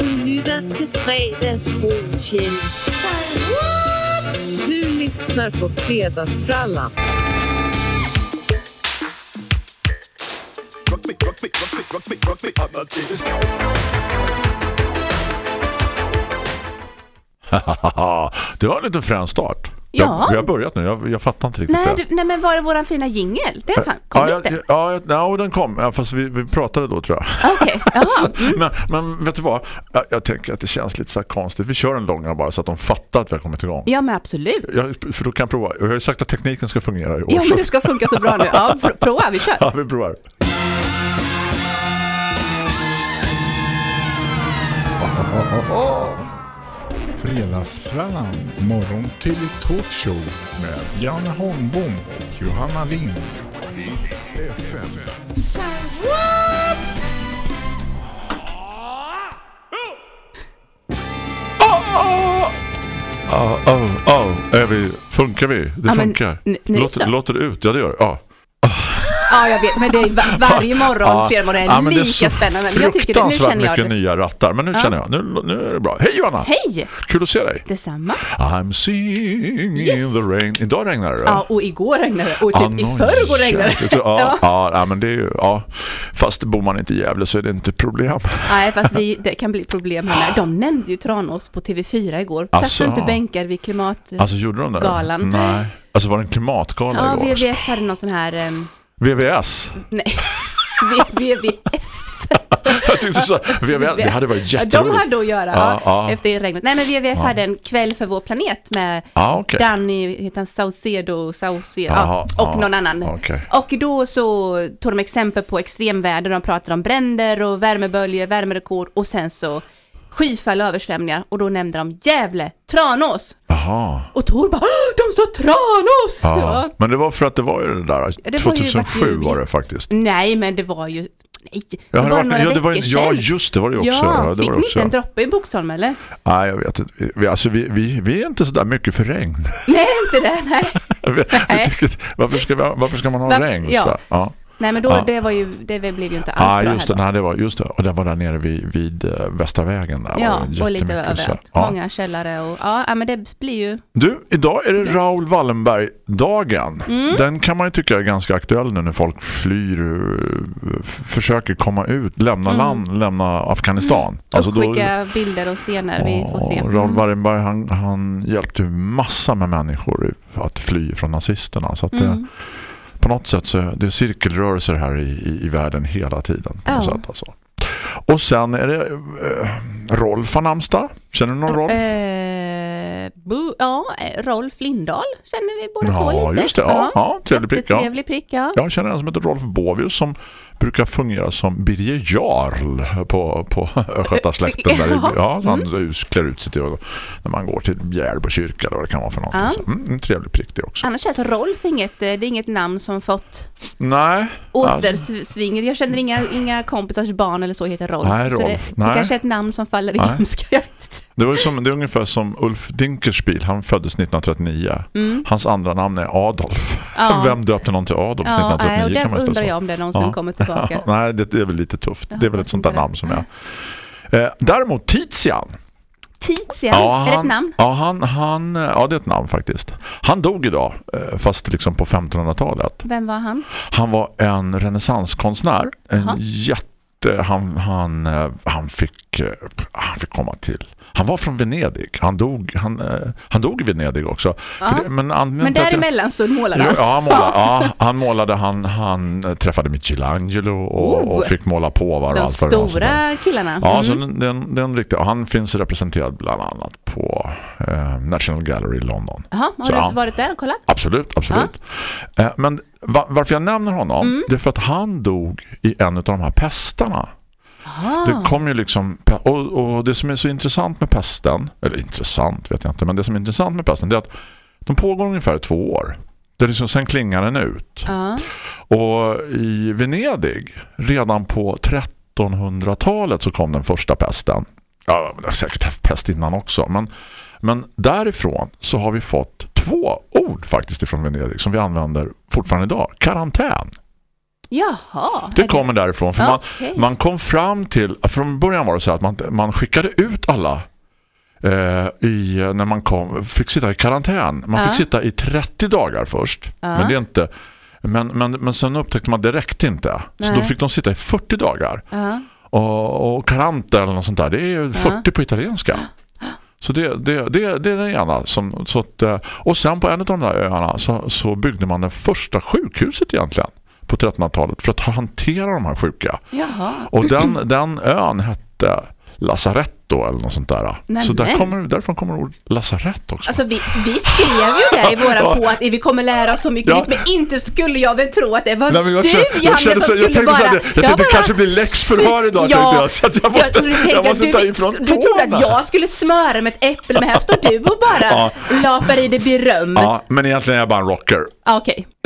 Du lytter til fredagsbrunchen. Du lyssnar på Fredagsfrallan. det var en liten frän start. Ja. Jag, vi har börjat nu, jag, jag fattar inte riktigt Nej, det. du, nej men var det våran fina jingel? Den fan, kom ja, inte. ja, ja, ja, den kom. Ja, fast vi, vi pratade då tror jag. Okej, jaha. Men, men vet du vad? Jag, jag tänker att det känns lite så konstigt. Vi kör en långa bara så att de fattar att vi har kommit igång. Ja men absolut. Jag, för då kan jag prova. Jag har ju sagt att tekniken ska fungera i år. Ja men det ska funka så bra nu. Ja, pr- prova, vi kör. Ja, vi provar. Fredagsfrallan, morgon till talkshow med Janne Holmbom och Johanna Lind. FM. Ja, oh, oh, är vi, funkar vi? Det Ja, men funkar. n- nu låter, låter det ut? Ja, det gör det. Ja. Ja jag vet, men det är va- varje morgon, morgon, Ja, men det är lika så spännande. Men jag tycker det, nu känner jag mycket det. nya rattar. Men nu Ja. känner jag, nu, nu är det bra. Hej Johanna! Hej! Kul att se dig. Detsamma. I'm singing Yes. in the rain. Idag regnar det. Ja, och igår regnade det. Och typ Ah, i förrgår regnade det. Ja, Ja. ja. ja, men det är ju, ja. Fast bor man inte i Gävle så är det inte problem. Nej, fast vi, det kan bli problem här med. De nämnde ju Tranås på TV4 igår. Satt Asså. du inte bänkar vid klimat... Alltså gjorde de det? Galan. Nej. Alltså var det en klimatgala ja, igår? VVF hade någon sån här... Um, VVS? nej, VVF. Jag tyckte så. VVS, det hade varit jätteroligt. de hade att göra Ja, ja, efter regnet. Nej, men VVF Ja. hade en kväll för vår planet med Ja, okej. Danny, heter han Saucedo, Saucedo, ja, och någon annan. okej. Och då så tog de exempel på extremväder, de pratade om bränder och värmeböljor, värmerekord och sen så skyfall och översvämningar och då nämnde de Gävle, Tranås. Jaha. Och Tor bara, "Åh, de sa Tranås! Ja. Ja. Men det var för att det var ju det där. det var ju 2007 vart vi- var det faktiskt. Nej, men det var ju, nej, Ja, var det var, några ja, det var, ju- ja, just det var det ju också. Ja, Ja, det fick var ni också. inte en droppe i Boxholm eller? Nej, jag vet inte. Vi, alltså, vi, vi, vi är inte så där mycket för regn. Nej, inte det, nej. Vi, vi tycker, varför, ska vi, varför ska man ha Va- regn? ja. Ja. Nej, men då, Ja. det var ju, det blev ju inte alls Ja, bra just det, då. nej, det var just det. Och den var där nere vid, vid eh, Västra vägen där. Ja, och lite överallt. Ja. Många källare och ja, men det blir ju... Du, idag är det Raoul Wallenberg-dagen. Mm. Den kan man ju tycka är ganska aktuell nu när folk flyr, eh, försöker komma ut, lämna land, lämna Afghanistan. Alltså Mm. och skicka bilder och scener vi får se. Ja, Mm. Raoul Wallenberg han, han hjälpte massa med människor att fly från nazisterna. Så att det, Mm. På något sätt så är det cirkelrörelser här i, i, i världen hela tiden. På något Ja. sätt, alltså. Och sen är det eh, Rolf har namnsdag. Känner du någon Rolf? Bu, ja, Rolf Lindahl känner vi båda två Ja, lite. just det. Ja, ja, trevlig prick. Ja. Trevlig prick, ja. Jag känner en som heter Rolf Båvius som brukar fungera som Birger Jarl på, på Östgötasläkten. Där ja, så han klär ut sig till när man går till Bjärbo kyrka eller vad det kan vara för någonting. Ja. Så, mm, en trevlig prick det också. Annars känns Rolf inget, eh, det är inget namn som fått Nej. alltså, återsving. Jag känner inga, inga kompisars barn eller så heter Rolf. Nej, Så Rolf. det, det Nej. kanske är ett namn som faller i glömska. Det, var som, det är ungefär som Ulf Dinkelspiel. Han föddes 1939. Hans andra namn är Adolf. Mm. Ja. Vem döpte någon till Adolf Ja, 1939? nej, och det ställa undrar så. jag om det någonsin Ja. kommer tillbaka. Nej, det, är väl lite tufft. Det är väl ett sånt där namn som är. Eh, däremot Tizian. Tizian, är det ett namn? Ja, han, han, ja, det är ett namn faktiskt. Han dog idag, eh, fast liksom på 1500-talet. Vem var han? Han var en renässanskonstnär. En jätte... Han, han, eh, han, fick, han fick komma till... Han var från Venedig. Han dog, han, eh, han dog i Venedig också. För det, men Men däremellan så målade han. Ja, han målade, ja, han, målade han, han eh, träffade Michelangelo och, Oh. och fick måla påvar och De allt vad var. stora killarna. Ja, Mm. så den, den, den riktiga. Han finns representerad bland annat på eh, National Gallery i London. Jaha, har Så, du ja. varit där och kollat? Absolut, absolut. Eh, men va, varför jag nämner honom Mm. det är för att han dog i en av de här pestarna. Det kom ju liksom och, och det som är så intressant med pesten eller intressant vet jag inte men det som är intressant med pesten det är att de pågår ungefär två år. Det är liksom, sen klingar den ut. Ja. Och i Venedig redan på 1300-talet så kom den första pesten. Ja, det har säkert haft pest innan också. Men, men därifrån så har vi fått två ord faktiskt ifrån Venedig som vi använder fortfarande idag. Karantän. Jaha. Det kommer därifrån. För Okej. man, man kom fram till, från början var det så att man, man skickade ut alla eh, i, när man kom, fick sitta i karantän. Man Ja. fick sitta i 30 dagar först. Men det är inte men, men, men sen upptäckte man det räckte inte. Så Nej. då fick de sitta i 40 dagar. Ja. Och, och karante eller något sånt där, det är ju 40 på italienska. Så det, det, det, det är det ena. Som, så att, eh, och sen på en av de där öarna så, så byggde man det första sjukhuset egentligen på 1300-talet för att hantera de här sjuka. Jaha. Och den, den ön hette Lazaretto eller något sånt där. Nämen. Så där kommer, därifrån kommer ordet lasarett också. Alltså vi, vi skrev ju det i våra Ja. på att vi kommer lära oss så mycket Ja. nytt, men inte skulle jag väl tro att det var Nej, men jag du, kände- jag Janne, kände som så- jag skulle tänkte så bara... här, jag tänkte det kanske blir läxförhör idag, Ja, tänkte jag, så att jag måste- du tänkte jag måste att ta du, ifrån Du trodde att jag skulle smöra med ett äpple, men här står du och bara Ja. lapar i det beröm. Ja, men egentligen är jag bara en rocker. Okej. Friday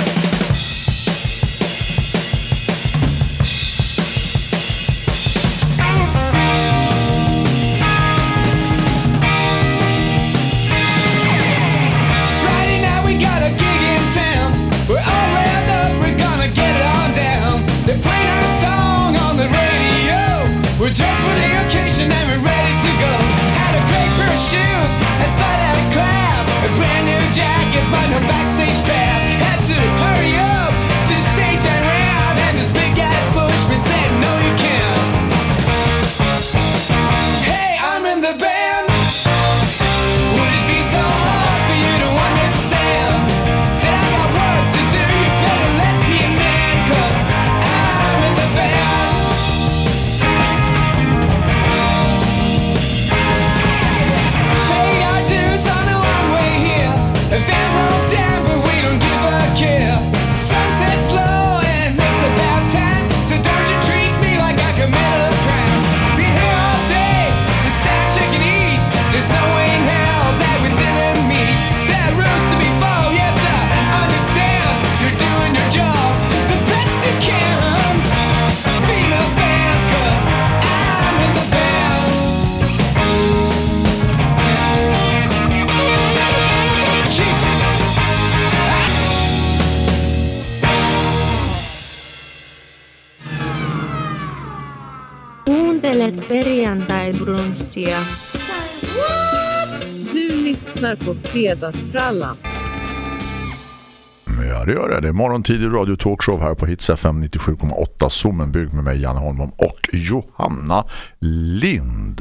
Fredagsfrallan. Ja, det gör det. Det är morgontid i Radio Talkshow här på Hits FM 97,8 Sommenbygg med mig, Janne Holmblom och Johanna Lind.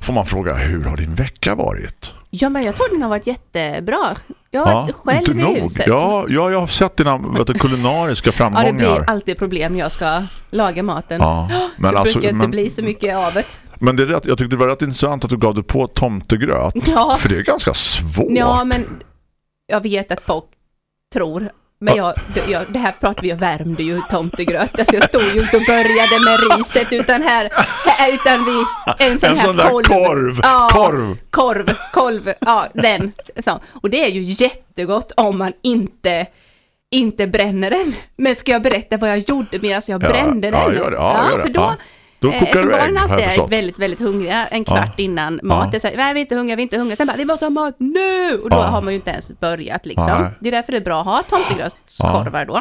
Får man fråga, hur har din vecka varit? Ja, men jag tror den har varit jättebra. Jag har varit själv inte i nog. huset. Ja, ja, jag har sett dina vet du, kulinariska Ja, det framgångar. blir alltid problem. Jag ska laga maten. Ja, men det alltså- brukar inte men- bli så mycket av det. Men det är rätt, jag tyckte det var rätt intressant att du gav dig på tomtegröt. Ja. För det är ganska svårt. Ja, men jag vet att folk tror. Men jag, jag, det här pratar vi, jag värmde ju tomtegröt. Alltså jag stod ju inte och började med riset utan här, här utan vi, en sån En här sån kolv. korv. Ja, Korv. Korv, kolv, ja den. Så. Och det är ju jättegott om man inte inte bränner den. Men ska jag berätta vad jag gjorde medan jag Ja, brände ja, den? gör det. Ja, gör det. för då, Ja. Då eh, kokar som du ägg, barnen jag alltid är väldigt, väldigt hungriga en kvart Ja. innan mat. Ja. Här, nej vi är inte hungriga, vi är inte hungriga. Sen bara, vi måste ha mat nu! Och då Ja. har man ju inte ens börjat liksom. Nej. Det är därför det är bra att ha tomtegrötskorvar då.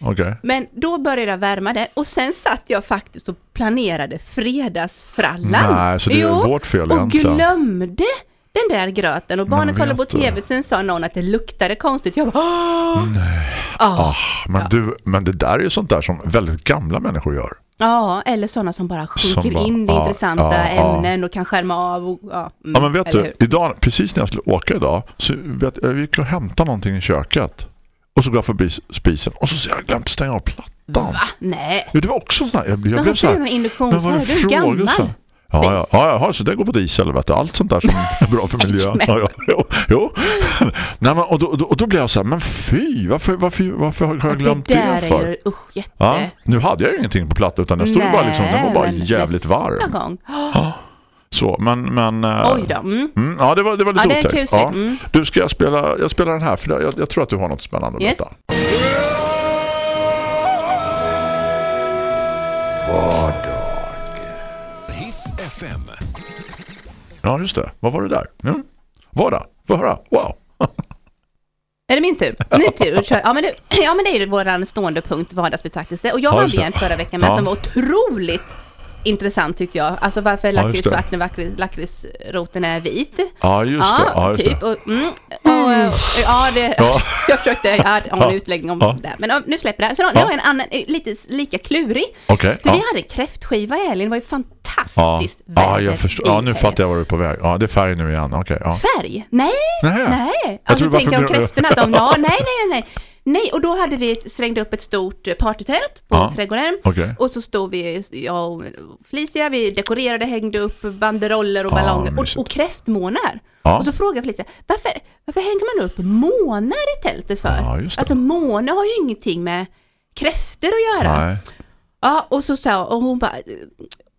Okej. Men då började jag värma det och sen satt jag faktiskt och planerade fredagsfrallan. Nej, så det är vårt fel och egentligen. glömde den där gröten och barnen Men kollade på tv, sen sa någon att det luktade konstigt. Jag bara, Åh! Ah. Ah, men, du, men det där är ju sånt där som väldigt gamla människor gör. Ja, eller sådana som bara sjunker Som bara- in i ja, intressanta ja, ja. ämnen och kan skärma av. Och, ja, mm, Ja men vet du, hur? idag, precis när jag skulle åka idag så vet, jag gick och hämtade någonting i köket. Och så går jag förbi spisen och så ser jag glömt stänga av plattan. Va? Nej. Jo, det var också sån här, jag, jag Men blev så här, men induktions... är Är det du fråga gammal? så? Ja, ja, ja, ja, så det går på diesel, vet du. Allt sånt där som är bra för miljön. Ja, ja, jo, jo. Nej, men, och, då, och då- blev jag så här, men fy, varför, varför, varför har jag glömt det det, för? är usch, jätte... Ja, nu hade jag ju ingenting på platta utan jag stod bara liksom, den var bara jävligt varm. Gång. Så, men, men eh, Oj då. Mm. Mm, ja, det var, det var lite Ja, otäckt. Ja. Mm. Du, ska jag spela, jag spelar den här för jag, jag tror att du har något spännande att Yes. berätta. Ja, just det. Vad var det där? Mm. Få höra. Wow. Är det min tur? Min tur. Ja men, det, ja, men det är ju våran stående punkt, vardagsbetraktelse. Och jag Ja, hade en förra veckan med Ja. som var otroligt intressant tyckte jag. Alltså varför är Ja, lakrits det. svart när lakrits- lakritsroten är vit? Ja, just det. Ja, just typ. det. Och, mm, och, och, ja, det, Ja. jag försökte, jag hade en Ja. utläggning om Ja. det. Men ja, nu släpper det här. Så då, nu Ja. har jag en annan, eh, lite lika klurig. Okej. För ja. vi hade kräftskiva i helgen, det var ju Ja. fantastiskt ja, väder jag förstår. Ja, nu fattar jag var du är på väg. Ja, det är färg nu igen. Ja. Färg? Nej, Nej. nej. Alltså trodde tänk om kräftorna, att de, ja, nej, nej, nej, nej. Och då hade vi ett, slängde upp ett stort eh, partytält på Ja. trädgården. Okej. Och så stod vi, jag och Felicia, vi dekorerade, hängde upp banderoller och Ja, ballonger mysigt. och, och kräftmånar. Ja. Och så frågade Felicia, varför, varför hänger man upp månar i tältet för? Ja. Alltså måne har ju ingenting med kräftor att göra. Nej. Ja, och så sa och hon bara,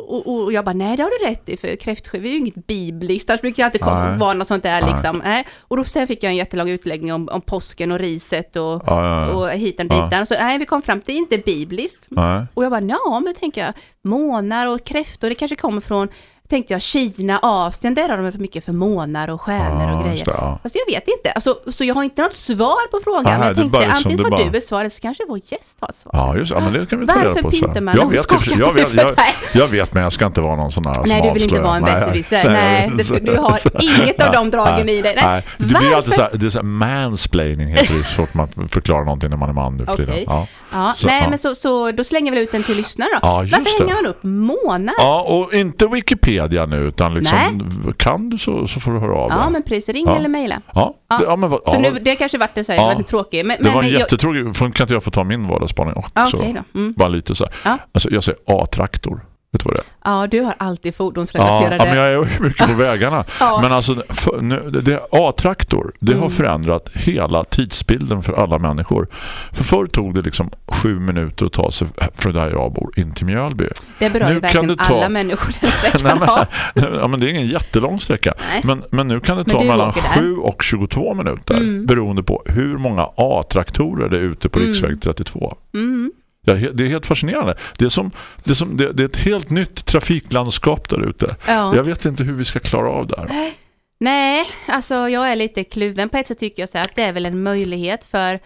och, och jag bara, nej det har du rätt i, för kräftskiva är ju inget bibliskt, annars brukar jag alltid Nej. vara något sånt där Nej. liksom. Nej. Och då sen fick jag en jättelång utläggning om, om påsken och riset och, Ja, och hitan Ja. ditan. Så nej, vi kom fram till, det är inte bibliskt. Och jag bara, ja men tänker jag, månar och kräftor, det kanske kommer från, tänkte jag, Kina, Asien, där har de för mycket för månar och stjärnor Ja, och grejer. det, ja. Fast jag vet inte, alltså, så jag har inte något svar på frågan. Nej, men jag tänkte, liksom- antingen har bara- du ett svar, eller så kanske vår gäst har svar. Ja, just. Ja, men det kan vi ta Varför reda på sen. man Jag vet, sig- jag, vet, jag, jag vet, men jag ska inte vara någon sån här som Nej, du vill inte avslöjar. vara en Nej, besserwisser. Nej, det ska- du har inget av de dragen i dig. Nej. Nej. Det blir Varför? alltid så här, det är så här mansplaining heter det, så fort man förklarar någonting när man är man nu för. Okej. Ja. Ja, Så, nej, men så, så då slänger vi ut den till lyssnare då. Varför hänger man upp månar? ja, och inte Wikipedia nu, utan liksom, kan du så, så får du höra av dig. Ja, men precis. Ring Ja. eller mejla. Ja, Ja. ja, men Så nu, det kanske varit en så här, Ja. väldigt tråkig. Men, det var en jag- jättetråkig, för kan inte jag få ta min vardagsspaning också? Ja, okej då. Mm. Bara lite så här. Ja. Alltså, jag säger A-traktor. Vet du vad det är? Ja, du har alltid fordonsrelaterade. ja, men jag är ju mycket på vägarna. Ja. Men alltså, A-traktor, det Mm. har förändrat hela tidsbilden för alla människor. För förr tog det liksom sju minuter att ta sig från där jag bor in till Mjölby. Det berör ju Nu kan verkligen ta- alla människor den Nej, sträckan men, har. ja, men det är ingen jättelång sträcka. Nej. Men, men nu kan det Men ta mellan åker där. Mm. 7 och 22 minuter beroende på hur många A-traktorer det är ute på riksväg 32. Mm. Det är helt fascinerande. Det är, som, det, är som, det, är ett helt nytt trafiklandskap där ute. Ja. Jag vet inte hur vi ska klara av det här. Nej, alltså jag är lite kluven. På ett sätt tycker jag så att det är väl en möjlighet för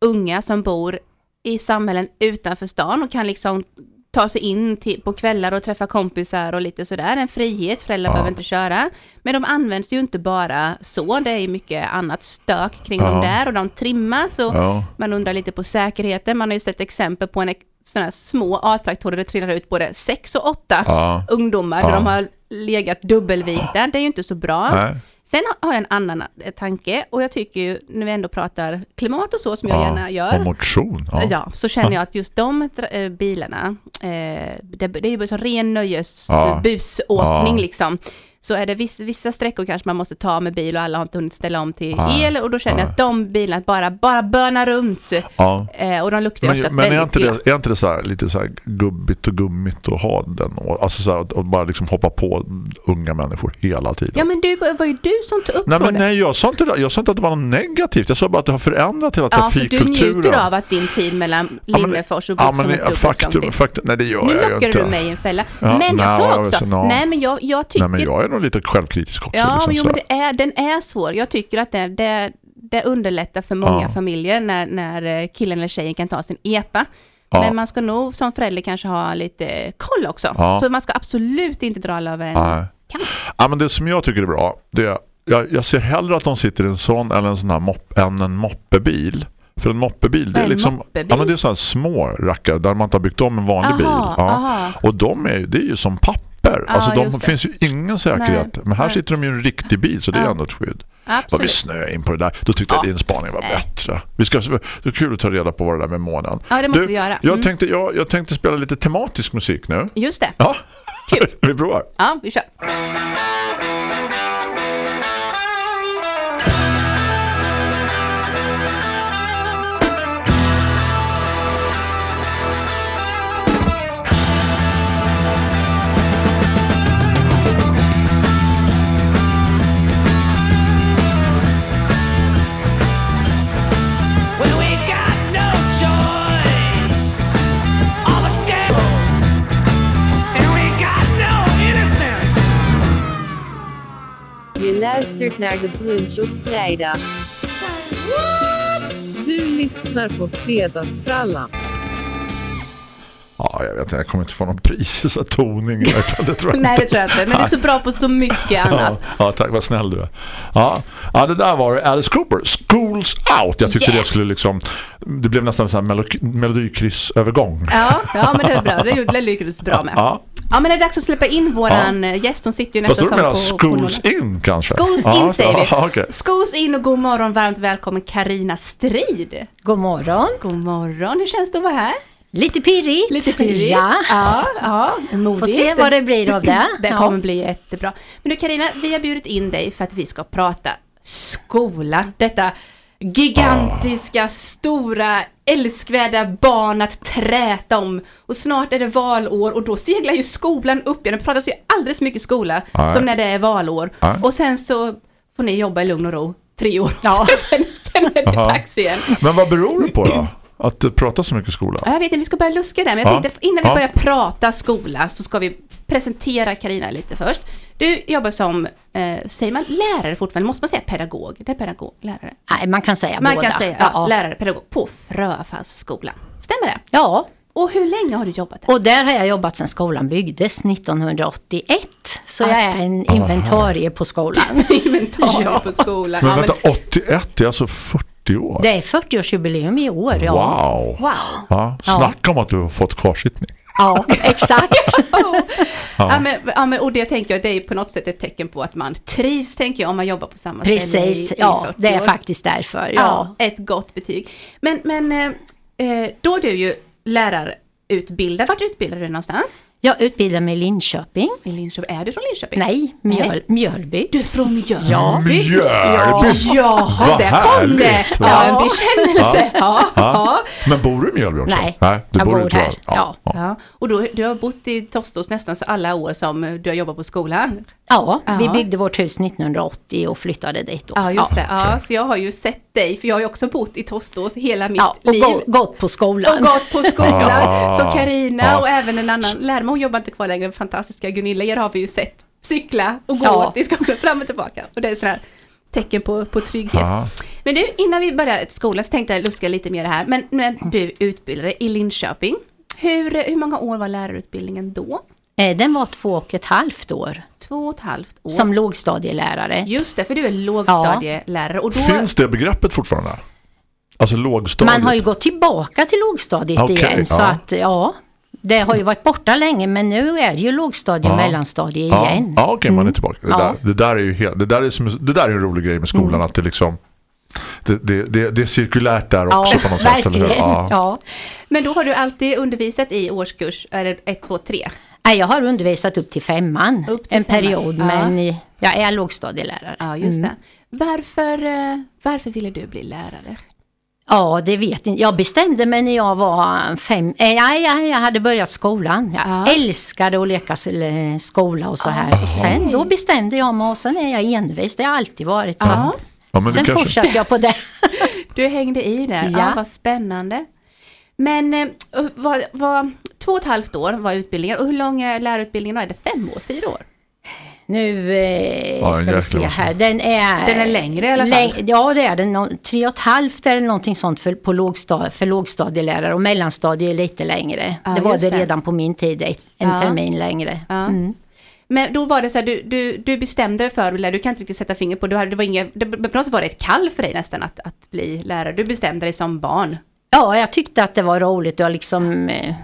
unga som bor i samhällen utanför stan och kan liksom ta sig in till, på kvällar och träffa kompisar och lite sådär. En frihet, föräldrar Ja. behöver inte köra. Men de används ju inte bara så, det är ju mycket annat stök kring Ja. dem där och de trimmas och Ja. man undrar lite på säkerheten. Man har ju sett exempel på en sådana små A-traktorer det trillar ut både sex och åtta ungdomar Ja. där de har legat dubbelvikta. Det är ju inte så bra. Nej. Sen har jag en annan eh, tanke och jag tycker ju, när vi ändå pratar klimat och så som jag gärna Och gör, motion. Ja. ja. så känner jag att just de eh, bilarna, eh, det, är ju bara så ren nöjes Ja. busåkning Ja. liksom. Så är det viss, vissa sträckor kanske man måste ta med bil och alla har inte hunnit ställa om till Nej. el och då känner jag Nej. att de bilarna bara, bara börnar runt Ja. eh, och de luktar Men, oftast men är inte det, är inte det så här, lite så här gubbigt och gummigt att ha den? Och, alltså så här, att- att bara liksom hoppa på unga människor hela tiden. Ja men du, var ju du som tog upp Nej, men nej, jag sa, inte jag sa inte att det var något negativt. Jag sa bara att det har förändrat hela Ja, för du trafikkulturen. njuter av att din tid mellan Ja, Linnefors och Ja, Boxholm men och faktum, faktum, nej det gör Nu jag ju lockar inte. du mig i en fälla. Ja, men nej, jag jag sa också, inte, ja. nej men jag, jag tycker... Nej, men jag nog lite självkritisk också. ja, liksom, jo, men är, den är svår. Jag tycker att det, det, det underlättar för många Ja. familjer när, när eh, killen eller tjejen kan ta sin EPA. Ja. Men man ska nog som förälder kanske ha lite koll också. Ja. Så man ska absolut inte dra alla över en kam. Ja, men det som jag tycker är bra, det är, jag, jag ser hellre att de sitter i en sån eller en sån här mopp, än en moppebil. För en moppebil, det är liksom moppebil? ja, men det är så små rackare där man inte har byggt om en vanlig Aha, bil. Ja. Och de är, det är ju som papper. Ja, alltså de finns ju ingen säkerhet. Nej, men här nej. sitter de ju i en riktig bil så det är Ja. ändå ett skydd. Vad vi Absolut. snöar in på det där. Då tyckte jag Ja. att din spaning var Nej. bättre. Vi ska, det är kul att ta reda på vad det där med månen. Ja, det måste Du, vi göra. Jag, Mm. tänkte, jag, jag tänkte spela lite tematisk musik nu. Just det. Ja, Kul. vi provar. Ja, vi kör. Luistert naar de brunch op vrijdag. Du lyssnar på Fredagsfrallan. Ja, jag vet inte, jag kommer inte få någon pris i så toning i alla fall, det tror jag Nej, det tror jag inte. Men du är så bra på så mycket annat. Ja, ja, tack, vad snäll du är. Ja, ja det där var Alice Cooper. Schools Out. Jag tyckte Yeah. det skulle liksom... Det blev nästan en sån här melo- melodikryssövergång. Ja, ja, men det är bra. Det gjorde- lyckades bra med. Ja. Ja, men det är dags att släppa in våran eh, gäst. Hon sitter ju nästan som på... menar på Schools någon- In kanske? Schools ja, in säger vi. Ja, okej. Schools in och god morgon. Varmt välkommen Karina Strid. God morgon. God morgon. Hur känns det att vara här? Lite pirrigt. Lite pirrigt. Ja. Ja, ja. Modigt. Får se vad det blir av det. Det Ja. kommer bli jättebra. Men du Karina, vi har bjudit in dig för att vi ska prata skola. Detta gigantiska, stora, älskvärda barn att träta om. Och snart är det valår och då seglar ju skolan upp igen. Det pratas ju alldeles mycket skola Nej. som när det är valår. Nej. Och sen så får ni jobba i lugn och ro tre år. Ja. sen, sen är det Aha. dags igen. Men vad beror det på då? Att det pratas så mycket skola? Ja, jag vet inte, vi ska börja luska där, men jag Ja. tänkte innan vi Ja. börjar prata skola så ska vi presentera Karina lite först. Du jobbar som, eh, säger man lärare fortfarande? Måste man säga pedagog? Det är pedagog, lärare. Nej, man kan säga Man båda. kan säga ja, ja. lärare, pedagog på Fröfallsskolan. Stämmer det? ja, Och hur länge har du jobbat där? och där har jag jobbat sedan skolan byggdes 1981. Så jag är en Aha. inventarie på skolan. Inventarier Ja. på skolan. Men vänta, 81 det är alltså 40 år? Det är 40-årsjubileum i år. Ja, Wow! Wow! Ja, snacka om att du har fått kvarsittning. ja exakt. Ja. men, ja, men, och det tänker jag, det är på något sätt ett tecken på att man trivs, tänker jag, om man jobbar på samma ställe Precis, i, i ja, 40 det är år. faktiskt därför. Ja, Ja. ett gott betyg. Men, men eh, eh, då är du ju lärarutbildad. Vart utbildar du någonstans? Jag utbildar mig i Linköping. I Linköping. Är du från Linköping? Nej, Mjöl, Mjölby. Du är från Mjölby? Ja. Mjölby! Ja, Vad där kom det! Ja, en bekännelse. Ja. Ja. Men bor du i Mjölby också? Nej, du jag i bor Trollhättan. här, ja. Ja. Och då, du har bott i Tostos nästan så alla år som du har jobbat på skolan? Ja, vi Ja. byggde vårt hus 1980 och flyttade dit då. Ja, just det. Ja, för jag har ju sett dig, för jag har ju också bott i Tostos hela mitt Ja, och liv. gå, gått på skolan. och gått på skolan. Så Karina Ja. och även en annan lärare, hon jobbar inte kvar längre, den fantastiska Gunilla, er har vi ju sett cykla och gå Ja. till skolan fram och tillbaka. Och det är sådär tecken på, på trygghet. Ja. Men du, innan vi börjar skolan så tänkte jag luska lite mer det här. Men, men du utbildade i Linköping. Hur, hur många år var lärarutbildningen då? Eh, Den var två och ett halvt år Två och ett halvt år. som lågstadielärare. Just det, för du är lågstadielärare. Och då, Finns det begreppet fortfarande? Alltså lågstadiet? Man har ju gått tillbaka till lågstadiet Okej, igen så ja. att ja, det har ju varit borta länge men nu är det ju lågstadie och Ja. mellanstadie Ja, igen. ja okej, man är tillbaka. Det, Ja. där, det där är ju helt, det där är, som, det där är en rolig grej med skolan att det liksom det, det, det, det är cirkulärt där också på något sätt. Eller hur? Ja. Ja. men då har du alltid undervisat i årskurs, är det 1, 2, 3? Nej, jag har undervisat upp till femman Upp till en femman, period ja. men jag är lågstadielärare. Ja, just det. Varför, eh, varför ville du bli lärare? Ja, det vet inte. Jag bestämde mig när jag var fem. Eh, nej, jag, jag hade börjat skolan. Jag Ja. älskade att leka eh, skola och så här. Och sen då bestämde jag mig och sen är jag envis. Det har alltid varit så. Ja. Ja, Sen kanske, fortsatte jag på det. Du hängde i där, ja. Ja. vad spännande. Men eh, vad, vad, två och ett halvt år var utbildningen och hur lång är lärarutbildningen? Är det fem år, fyra år? Nu eh, Ja, ska vi se här. Den är... Den är längre i alla fall. ja, det är den. Nå- Tre och ett halvt eller någonting sånt för, på lågstad, för lågstadielärare och mellanstadie är lite längre. Ja, det var det det. redan på min tid, ett, en Ja. termin längre. Ja. Mm. Men då var det så här, du, du, du bestämde dig för, eller du kan inte riktigt sätta fingret på, du hade, det var inga, det, på något sätt var det ett kall för dig nästan att, att bli lärare. Du bestämde dig som barn. Ja, jag tyckte att det var roligt och liksom... eh,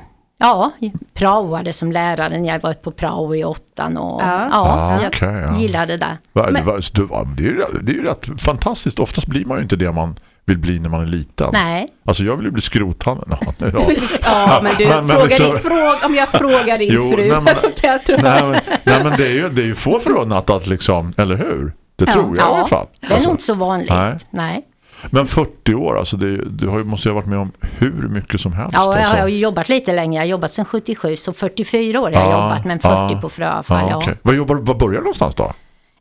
Ja, praoade som lärare när jag var på prao i åttan och Ja. ja, Ah, jag ja. gillade det. Va, det, Men- var, det, var, det, är ju, det är ju rätt fantastiskt. Oftast blir man ju inte det man vill bli när man är liten. Nej, Alltså jag vill ju bli skrothandel. Ja, ja. Ja, men du, Men- men fråga liksom- din, fråga, om jag frågar din Jo, fru. nej, men- jag nej, men, nej men det är ju, det är ju få förunnat att liksom, eller hur? Det Ja. tror jag i Ja, alla fall. det är Alltså, nog inte så vanligt. nej. Nej. Men 40 år, alltså det, du har ju, måste ju ha varit med om hur mycket som helst. Ja, jag alltså. har ju jobbat lite längre. Jag har jobbat sedan 77, så 44 år har jag Ja, jobbat, men 40 ja, på Fröavfall. Ja, Ja, okej. Vad, jobbar, vad börjar du någonstans då?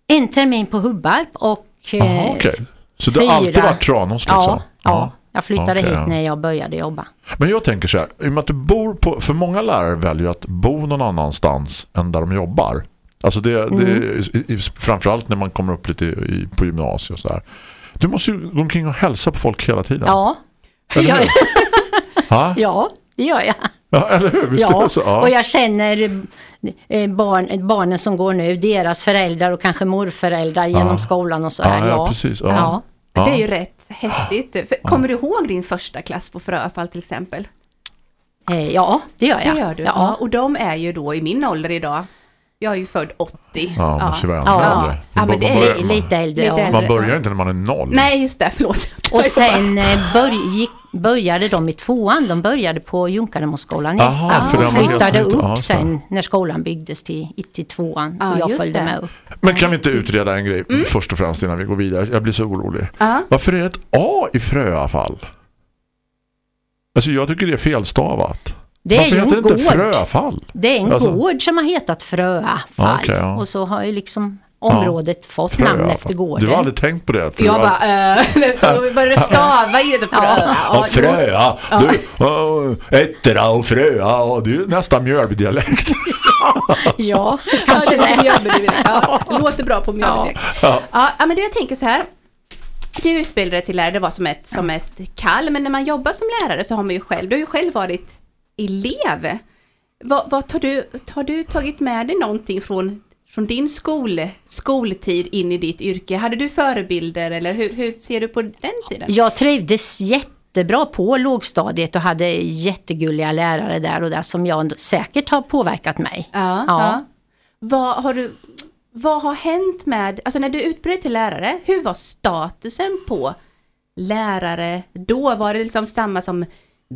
En termin på Hubbarp och... Eh, okej. Så du har alltid varit Tranås liksom? Ja, ja, jag flyttade Okej, hit ja. när jag började jobba. Men jag tänker så här, i och med att du bor på, för många lärare väljer att bo någon annanstans än där de jobbar. Alltså det, det Mm. i- framförallt när man kommer upp lite i, på gymnasiet och så där. Du måste ju gå omkring och hälsa på folk hela tiden. Ja, Eller Ja, hur? Ja, det gör jag. Ja, eller hur? Visst Ja, det så? och Ja. jag känner eh, barn, barnen som går nu, deras föräldrar och kanske morföräldrar genom Ja. skolan och så här. ja, precis. Ja. Ja. Ja. Det är ju rätt häftigt. För, kommer du ihåg din första klass på Fröfall till exempel? Eh, ja, det gör jag. Det gör du? Ja. Ja. Och de är ju då i min ålder idag. Jag är ju född 80. Ja, måste ju vara Ja. äldre. Ja, men Man det är Lite äldre. Äldre. Man börjar inte när man är noll. Nej, just det. Förlåt. Och sen eh, börj, gick, började de i tvåan. De började på Aha, ettan för och flyttade upp det. sen när skolan byggdes till, till tvåan. Ja, och jag just följde det. med upp. Men kan vi inte utreda en grej först och främst innan vi går vidare? Jag blir så orolig. Ja. Varför är det ett A i fröafall? Alltså jag tycker det är felstavat. Det är Varför heter en det inte gård. fröafall? Det är en Alltså- gård som har hetat Fröafall. Ja, okej, ja. Och så har ju liksom området fått namn Fröafall. efter gården. Du har aldrig tänkt på det? För Jag bara, äh, så började stava i det. Ja. Ja, fröa. Du, ettra och fröa. Och det är ju nästan mjölbydialekt. Ja, Kanske det. det. Mjölbydialekt. Ja, låter bra på mjölbydialekt. Ja. Ja. ja, men du, jag tänker så här. Du utbildade till lärare, det var som ett, som ett kall, men när man jobbar som lärare så har man ju själv, du har ju själv varit elev. Vad, vad tar du, har du tagit med dig någonting från, från din skol, skoltid in i ditt yrke? Hade du förebilder eller hur, hur ser du på den tiden? Jag trivdes jättebra på lågstadiet och hade jättegulliga lärare där och där som jag säkert har påverkat mig. Ja, Ja. ja. Vad har du, vad har hänt med, alltså när du utbildade till lärare, hur var statusen på lärare då? Var det liksom samma som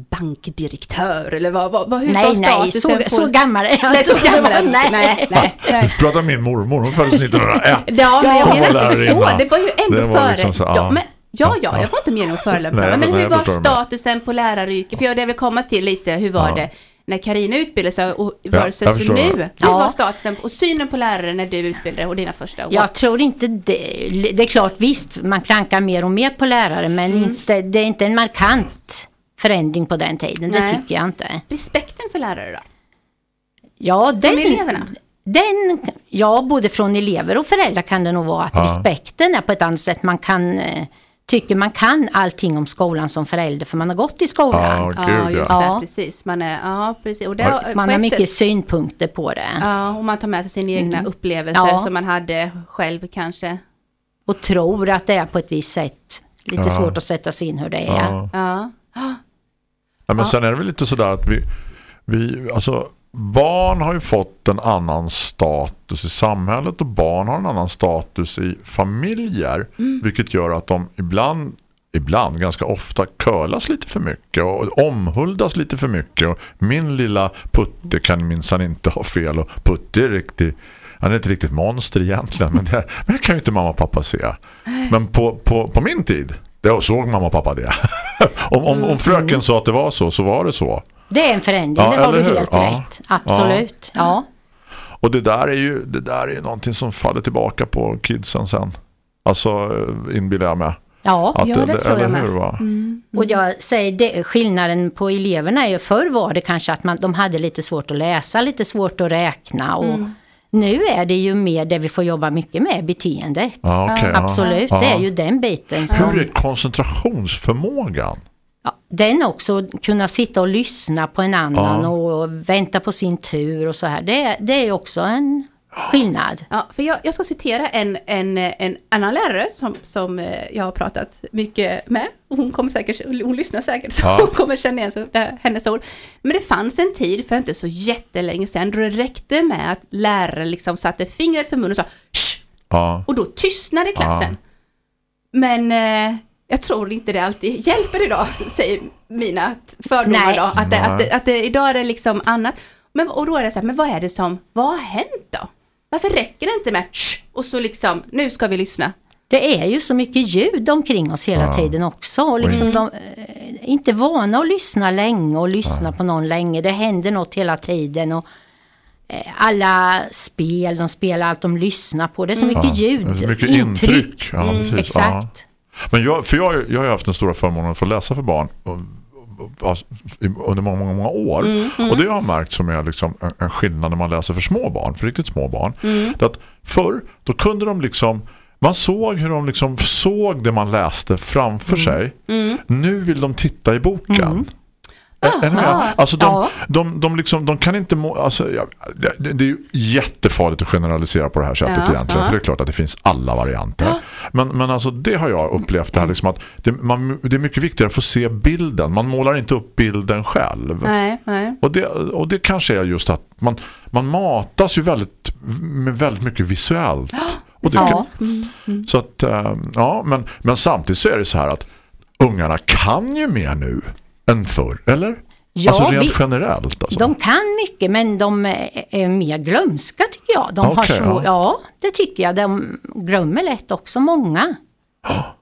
bankdirektör eller vad, vad, vad hur Nej, nej, statusen så, på... så gammal är jag Nej, inte. så gammal. Nej. nej, nej. Du pratar om min mormor. Hon föddes 1901. Ja, men jag menar inte så. Det var ju var före. liksom så, ja. ja. men, ja, ja, Ja. jag får inte mer än förolämpa. Men hur var statusen på läraryrket? För jag vill komma till lite, hur var Ja. det när Karina utbildade sig och versus förstår nu? det. Hur Ja. var statusen och synen på lärare när du utbildade och dina första år? Jag tror inte det. Det är klart visst, man klankar mer och mer på lärare men Mm. inte, det är inte en markant förändring på den tiden. Det Nej. tycker jag inte. Respekten för lärare då? Ja, den, Från eleverna? Den, ja, både från elever och föräldrar kan det nog vara att Ja. respekten är på ett annat sätt. Man kan, eh, tycker man kan allting om skolan som förälder för man har gått i skolan. Ja, Ja, gud just ja. det, Ja. precis. Man är, ja, precis. Och det, på Man har mycket sätt- synpunkter på det. Ja, och man tar med sig sina egna upplevelser Ja. som man hade själv kanske. Och tror att det är på ett visst sätt. Lite Ja. svårt att sätta sig in hur det är. Ja. Ja. Ja, men sen är det väl lite sådär att vi, vi alltså barn har ju fått en annan status i samhället och barn har en annan status i familjer vilket gör att de ibland ibland, ganska ofta curlas lite för mycket och omhuldas lite för mycket. Och min lilla Putte kan minsann inte ha fel och Putte är riktigt han är inte riktigt monster egentligen men det, men det kan ju inte mamma och pappa se. Men på, på, på min tid då såg mamma och pappa det om, om, om fröken sa att det var så så var det så Det är en förändring, Ja, det har du eller hur? helt Ja. rätt. Absolut. Ja. Och det där är ju det där är ju någonting som faller tillbaka på kidsen sen. Alltså eh, inbillar jag mig. Ja. Att Ja, det tror eller jag med. hur va? Och jag säger det, skillnaden på eleverna är ju förr var det kanske att man, de hade lite svårt att läsa, lite svårt att räkna och nu är det ju mer det vi får jobba mycket med, beteendet. Ja, ja. Absolut, Ja. det är ju den biten som... Hur är koncentrationsförmågan? Ja, den också, kunna sitta och lyssna på en annan Ja. och vänta på sin tur och så här. Det, det är också en skillnad. Ja, för jag, jag ska citera en, en, en annan lärare som, som eh, jag har pratat mycket med. Hon kommer säkert, hon lyssnar säkert, så Ja. hon kommer känna igen äh, hennes ord. Men det fanns en tid för inte så jättelänge sedan då det räckte med att läraren liksom satte fingret för munnen och sa Shh! Ja. Och då tystnade klassen. Men eh, jag tror inte det alltid hjälper idag, säger mina fördomar Nej. då. Att, det, att, det, att det, idag är det liksom annat. Men, och då är det så här, men vad är det som, vad har hänt då? Varför räcker det inte med Shh! och så liksom, nu ska vi lyssna. Det är ju så mycket ljud omkring oss hela Ja. tiden också. Och liksom de eh, inte vana att lyssna länge och lyssna på någon länge. Det händer något hela tiden. Och, eh, alla spel, de spelar allt de lyssnar på. Det är så mycket ljud, Det är så mycket intryck. Ja, Mm, exakt. Ja. Men jag, för jag, jag har ju haft den stora förmånen att få läsa för barn under många, många, många år. Och det jag har märkt som är liksom en, skillnad när man läser för små barn, för riktigt små barn. Det är att förr, då kunde de liksom man såg hur de liksom såg det man läste framför sig. Nu vill de titta i boken. Med? Alltså de, Ja. de, de, liksom, de kan inte må, alltså, ja, det, det är ju jättefarligt att generalisera på det här sättet Ja, egentligen. För det är klart att det finns alla varianter. Men, men alltså det har jag upplevt det här liksom att det, man, det är mycket viktigare att få se bilden. Man målar inte upp bilden själv. Nej, nej. Och det, och det kanske är just att man, man matas ju väldigt, med väldigt mycket visuellt. Och det Ja. kan, så att, eh, ja, men, men samtidigt så är det så här att ungarna kan ju mer nu än förr, eller? Ja, alltså rent vi- generellt. Alltså. De kan mycket men de är mer glömska tycker jag. De har Okej, så, ja. ja. det tycker jag. De glömmer lätt också många.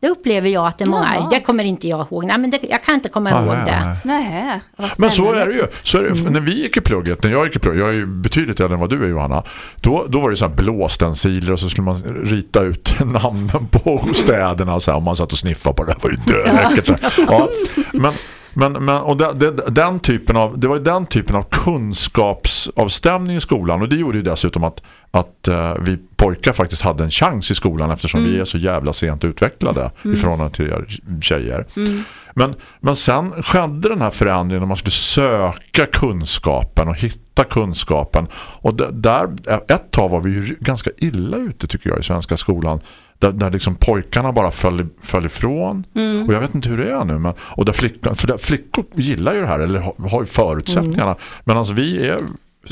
Det upplever jag att det är många. Jaha. Det kommer inte jag ihåg. Nej, men det, jag kan inte komma Ah, ihåg nej, det. nej. Nej, Men så är det ju. Så är det, Mm. När vi gick i plugget, när jag gick i plugget, jag är ju betydligt äldre än vad du är Johanna, då, då var det så här blåstensiler och så skulle man rita ut namnen på städerna och så här, och man satt och sniffade på det. Det var ju dödläckert. så här. Ja. Men, men, men och det, det, den typen av, det var ju den typen av kunskapsavstämning i skolan och det gjorde ju dessutom att, att eh, vi pojkar faktiskt hade en chans i skolan eftersom vi är så jävla sent utvecklade i förhållande till er tjejer. Men, men sen skedde den här förändringen när man skulle söka kunskapen och hitta kunskapen. Och d- där, ett tag var vi ju ganska illa ute tycker jag i svenska skolan. Där, där liksom pojkarna bara föll, föll ifrån. Och jag vet inte hur det är nu. Men, och där flickor, för där, flickor gillar ju det här eller har, har ju förutsättningarna. Men alltså vi är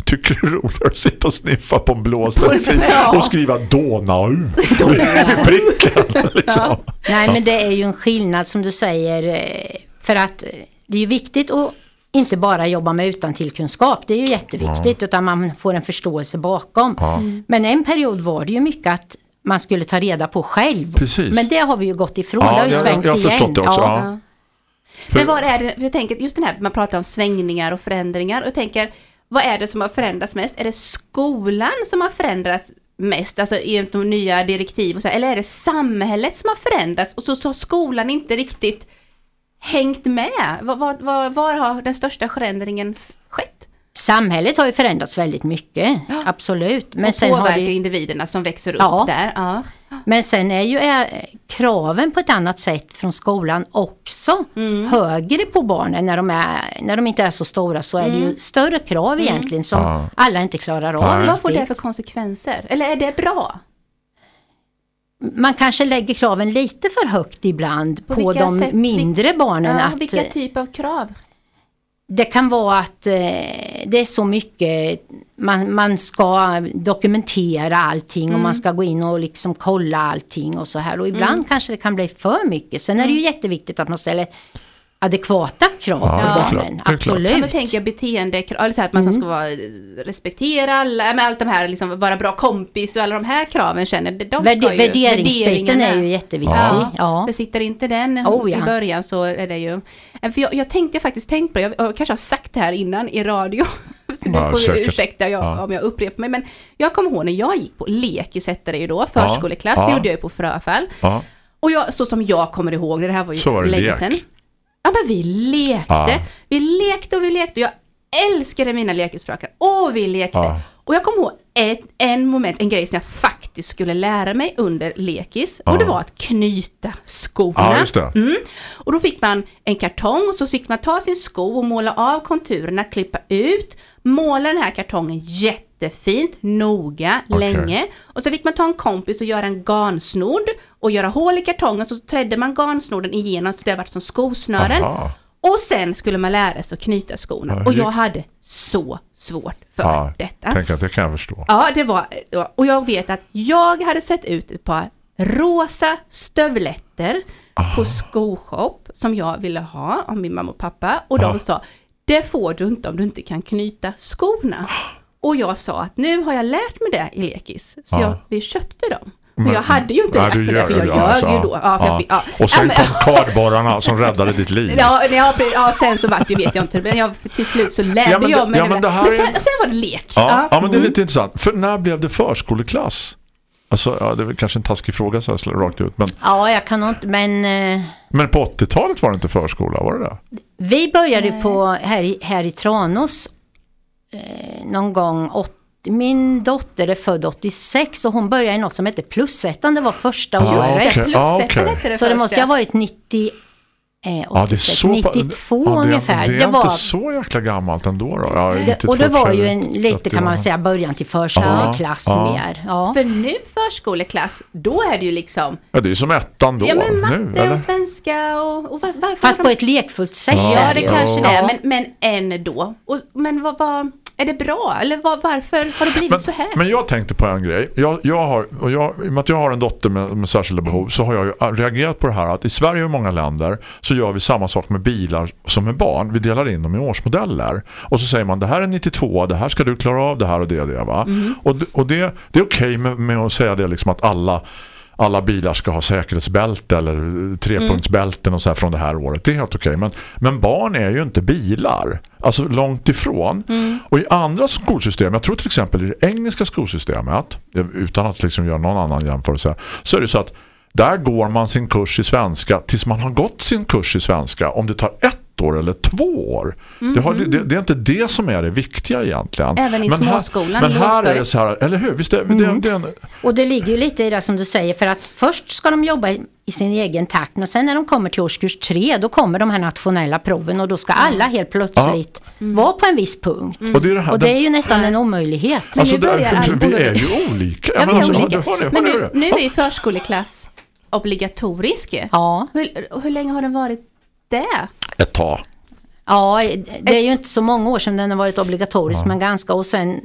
tycker det är roligare att sitta och sniffa på en blå stencil Ja. och skriva Donau vid pricken. Liksom. Nej, men det är ju en skillnad som du säger. eh, För att eh, det är ju viktigt att inte bara jobba med utantillkunskap. Det är ju jätteviktigt. Utan man får en förståelse bakom. Men en period var det ju mycket att man skulle ta reda på själv. Precis. Men det har vi ju gått ifrån. Ja, det har ju jag- svängt jag har igen. förstått det också, ja. Ja. För- Men vad är det, jag tänker just den här, man pratar om svängningar och förändringar och jag tänker, vad är det som har förändrats mest? Är det skolan som har förändrats mest, alltså i de nya direktiv och så, eller är det samhället som har förändrats och så, så har skolan inte riktigt hängt med? Var, var, var, var har den största förändringen skett? Samhället har ju förändrats väldigt mycket. Absolut. Men och sen, har påverkar det, ju- individerna som växer upp Ja. där? Ja. men sen är ju eh, kraven på ett annat sätt från skolan också Mm. högre på barnen. När de, är, när de inte är så stora så är det Mm. ju större krav egentligen som Ja. alla inte klarar av. Vad får det för konsekvenser? Eller är det bra? Man kanske lägger kraven lite för högt ibland På på, de sätt? mindre barnen. Ja, att, vilka typ av krav? Det kan vara att eh, det är så mycket, man, man ska dokumentera allting och Mm. man ska gå in och liksom kolla allting och så här. Och ibland Mm. kanske det kan bli för mycket. Sen är det ju jätteviktigt att man ställer adekvata krav Ja, på klart. barnen. Absolut. Ja, men tänker jag beteendekrav, eller så här att man Mm. ska vara, respektera alla, med allt de här, liksom, vara bra kompis och alla de här kraven känner, de ska ju, värderingsbiten är ju jätteviktig. Ja, Ja. för sitter inte den Oh, ja. i början så är det ju... Eh, För jag, jag tänkte jag faktiskt tänkt på det, jag, jag kanske har sagt det här innan i radio, så nu Ja, får säkert. ursäkta jag, Ja. om jag upprepar mig, men jag kommer ihåg när jag gick på lekis hette det ju då, förskoleklass, Ja. det gjorde jag ju på Fröfall. Ja. Och jag, så som jag kommer ihåg det, det här var ju Så var det länge sedan. Ja men vi lekte. Ja. Vi lekte och vi lekte. Jag älskade mina lekisfröknar. Och vi lekte. Ja. Och jag kommer ihåg ett, en moment, en grej som jag faktiskt skulle lära mig under lekis. Ja. Och det var att knyta skorna. ja. Mm. Och då fick man en kartong och så fick man ta sin sko och måla av konturerna, klippa ut, måla den här kartongen jättefint, noga, Okej. länge. Och så fick man ta en kompis och göra en garnsnodd och göra hål i kartongen så trädde man garnsnodden igenom så det vart som skosnören. Aha. Och sen skulle man lära sig att knyta skorna. Ja, och jag hade så svårt för Ja, detta. tänk att det kan jag förstå. Ja, det var, och jag vet att jag hade sett ut ett par rosa stövletter Ah. på skoshop som jag ville ha av min mamma och pappa och de Ja. sa det får du inte om du inte kan knyta skorna. Och jag sa att nu har jag lärt mig det i lekis så Ja. jag, vi köpte dem. Men- jag hade ju inte Ja, lärt mig det för jag ja, ljög alltså, ju då. Ja, jag, ja. Och sen kom kardborrarna som räddade ditt liv. Ja, ja, ja, sen så vart det, vet jag inte, men jag, till slut så lärde Ja, men jag mig ja, men det här men sen, är- sen var det lek. Ja, ja, men det är Mm. lite intressant. För när blev det förskoleklass? Alltså, ja, det är kanske en taskig fråga så här rakt ut. Men, Ja, jag kan inte, men eh, men på 80-talet var det inte förskola, var det det? vi började på, här, i, här i Tranås eh, någon gång 80, min dotter är född 86 och hon började i något som hette plusettan. Det var första Ja, året. okej. hette det Så det måste ha varit 90, eh, Ja, det är 86, så, 92 ja, det ungefär. Det är det var, inte så jäkla gammalt ändå då. Ja, det, 92, och det var ju en, 30, lite kan man 30, säga början till förskoleklass Ja, mer. Ja. För nu förskoleklass, då är det ju liksom Ja, det är som ettan då. Ja men nu, matte eller? och svenska och, och var, Fast har på de... ett lekfullt sätt. Ja, det kanske det är, men, men ändå. Och, men vad, vad, är det bra? Eller vad, varför har det blivit Men, så här? men jag tänkte på en grej. Jag, jag har, och jag, I och med att jag har en dotter med, med särskilda behov så har jag ju reagerat på det här att i Sverige och många länder så gör vi samma sak med bilar som med barn. Vi delar in dem i årsmodeller. Och så säger man det här är 92, det här ska du klara av, det här och det och det. Va? Och, det- och det, det är okej med, med att säga det liksom att alla alla bilar ska ha säkerhetsbälte eller trepunktsbälten och så här från det här året. Det är helt okej. Men, men barn är ju inte bilar. Alltså långt ifrån. Och i andra skolsystem, jag tror till exempel i det engelska skolsystemet, utan att liksom göra någon annan jämförelse, så är det så att där går man sin kurs i svenska tills man har gått sin kurs i svenska. Om det tar ett år eller två år. Det, har, det, det är inte det som är det viktiga egentligen. Även i men här, småskolan, Men här är det så här, eller hur? Visst det, det är en, Och det ligger ju lite i det som du säger för att först ska de jobba i, i sin egen takt men sen när de kommer till årskurs tre då kommer de här nationella proven och då ska alla helt plötsligt vara på en viss punkt. och det är det här, Och det är ju nästan en omöjlighet. Alltså, nu börjar där, vi är ju olika. Ja, men alltså, olika. hör du, Men hör nu, nu är ju förskoleklass obligatorisk. Ja. Hur, hur länge har den varit det? Ett tag. ja, det är ju inte så många år sedan den har varit obligatorisk men ganska och sen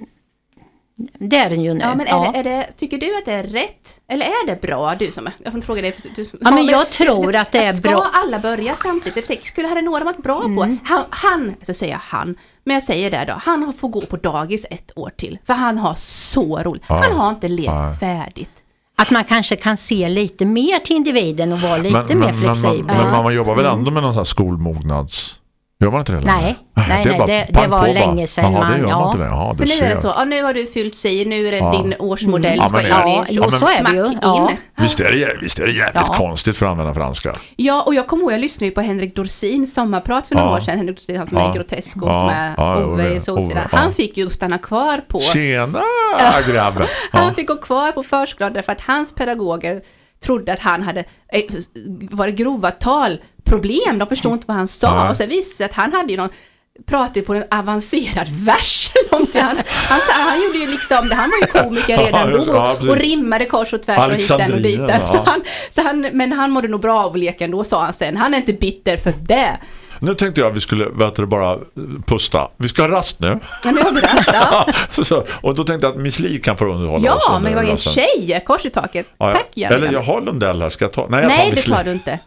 det är den ju nu. Ja, men är, Det, är det, tycker du att det är rätt? Eller är det bra? Du som jag får fråga dig. Du, Ja, men jag tror att det är ska bra. Mm. alla börja samtidigt? Tänker, Skulle hade några varit bra på? Han, han, så säger jag han, men jag säger det då. Han får gå på dagis ett år till. För han har så roligt. Han har inte levt färdigt. Att man kanske kan se lite mer till individen och vara lite Men, mer men, men, flexibel. men, men man jobbar väl ändå med någon sån här skolmognads... Gör man inte det längre? Nej, nej, nej, bara det- det pang var på länge sedan Jaha, det gör ja. man inte längre. Ja, För du nu är det så, ja, nu har du fyllt sig, nu är det Ja. din årsmodell Ja, ska men Ja, i- jo, så är det ju. Ja. Visst är det, visst är det jävligt Ja. konstigt för att använda franska? Ja, och jag kommer ihåg, jag lyssnade ju på Henrik Dorsins sommarprat för några Ja. år sedan. Henrik Dorsin, han som är Ja. i Grotesco, Ja. som är Ja, Ove Ove. i ja. Han fick ju stanna kvar på... Tjena grabben! Han Ja. fick gå kvar på förskolan därför att hans pedagoger trodde att han hade eh, varit grova talproblem. De förstod inte vad han sa. Nej. Och sen visade det sig att han hade ju någon pratade på en avancerad vers eller. Han, han, sa- han gjorde ju liksom, han var ju komiker redan Ja, då ja, och rimmade kors och tvärs och hit och dit. Alexandrina, Så ja. han, så han, men han mådde nog bra av att leka ändå sa han sen. Han är inte bitter för det. Nu tänkte jag att vi skulle vet du, bara pusta. Vi ska ha rast nu. Men nu har vi rast, ja. så, och då tänkte jag att Miss Li kan få underhålla oss. Ja, men jag är en tjej, kors i taket. Ja, ja. Tack Janne. Eller jag har Lundell här. Ska jag ta? Nej, jag tar Nej, det Miss Li. tar du inte.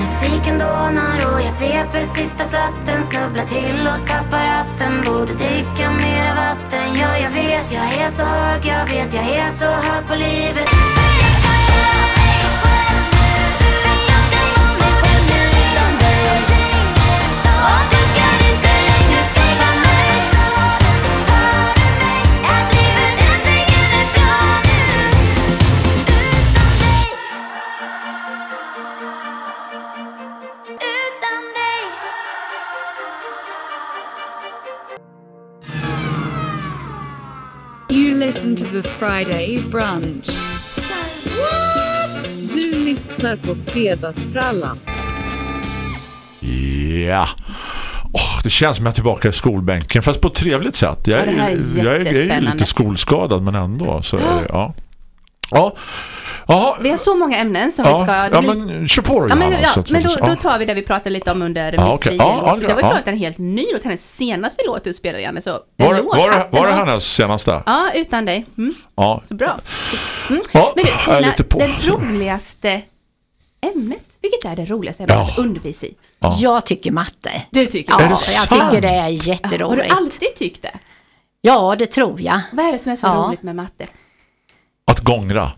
Musiken dånar och jag sveper sista slatten Snubblar till och tappar ratten Borde dricka mera vatten Ja, jag jag är så hög Jag vet jag är så hög på livet. The Friday brunch. Du lyssnar på Fredagsfrallan. Ja. Det känns som att jag är tillbaka i skolbänken. Fast på ett trevligt sätt. Jag Ja, det här är jag, jag är ju jättespännande. lite skolskadad men ändå. Så är det, ja. Ja. Ja. Vi har så många ämnen som ja. vi ska... ja, blir- men kör på då, Ja, men, ja, så men då, ja. då tar vi det vi pratade lite om under Ja, Miss. Li. Ja, ja, det var ju ja. klart en helt ny låt, hennes senaste låt du spelar Janne. Så Var, eloge. var, det- var det Ja. hennes senaste? Ja, utan dig. Mm, Ja. så bra. Ja, Men du, jag är Tina, lite på. det roligaste ämnet, vilket är det roligaste ämnet Ja. att undervisa i? Ja. Jag tycker matte. Du tycker Ja, det? jag sant? tycker det är Har du jätteroligt. alltid tyckt det? Ja, det tror jag. Vad är det som är så Ja. roligt med matte? Att gångra.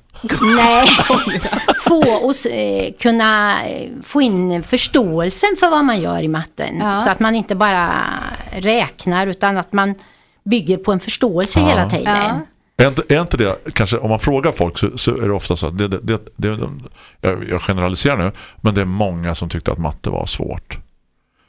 Nej, få oss eh, kunna eh, få in förståelsen för vad man gör i matten. Ja. Så att man inte bara räknar utan att man bygger på en förståelse Ja. hela tiden. Ja. Är inte, är inte det, kanske om man frågar folk så, så är det ofta så att det, det, det, det, jag, generaliserar nu, men det är många som tyckte att matte var svårt.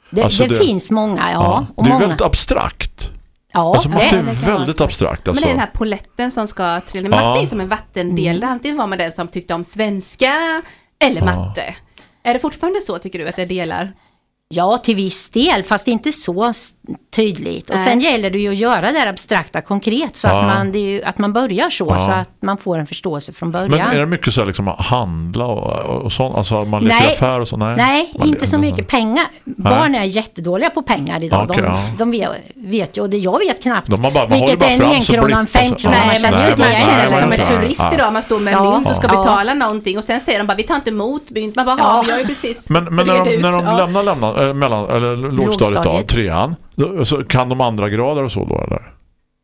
Det, Alltså det, det- finns många, ja. Och det är många, väldigt abstrakt. Ja, Alltså matte det, är väldigt abstrakt. Men Alltså. det är den här poletten som ska trilla. Matte Ja. är som en vattendel. Det alltid var man den som tyckte om svenska eller matte. Är det fortfarande så tycker du att det delar? ja, till viss del, fast inte så tydligt. Och Nej. sen gäller det ju att göra det här abstrakta konkret så Ja. att, man, det är ju, att man börjar så, Ja. så att man får en förståelse från början. Men är det mycket så här liksom att handla och, och sånt? Alltså man leker Nej. affär och så? Nej, Nej, Man- inte så mycket pengar. Barn är jättedåliga på pengar idag. Okej, de, ja. de vet, vet ju, och det jag vet knappt. De bara- man vilket är en enkrona, en blipp och så- femkrona. Nej, men känner nej, sig som en turist idag. Man står med mynt och ska betala någonting och sen säger de bara vi tar inte emot mynt. Man bara, Ja. ja, vi har ju precis Men, när de, lämnar, lämnar mellan, eller lågstadiet då, trean, då, så kan de andra grader och så då eller?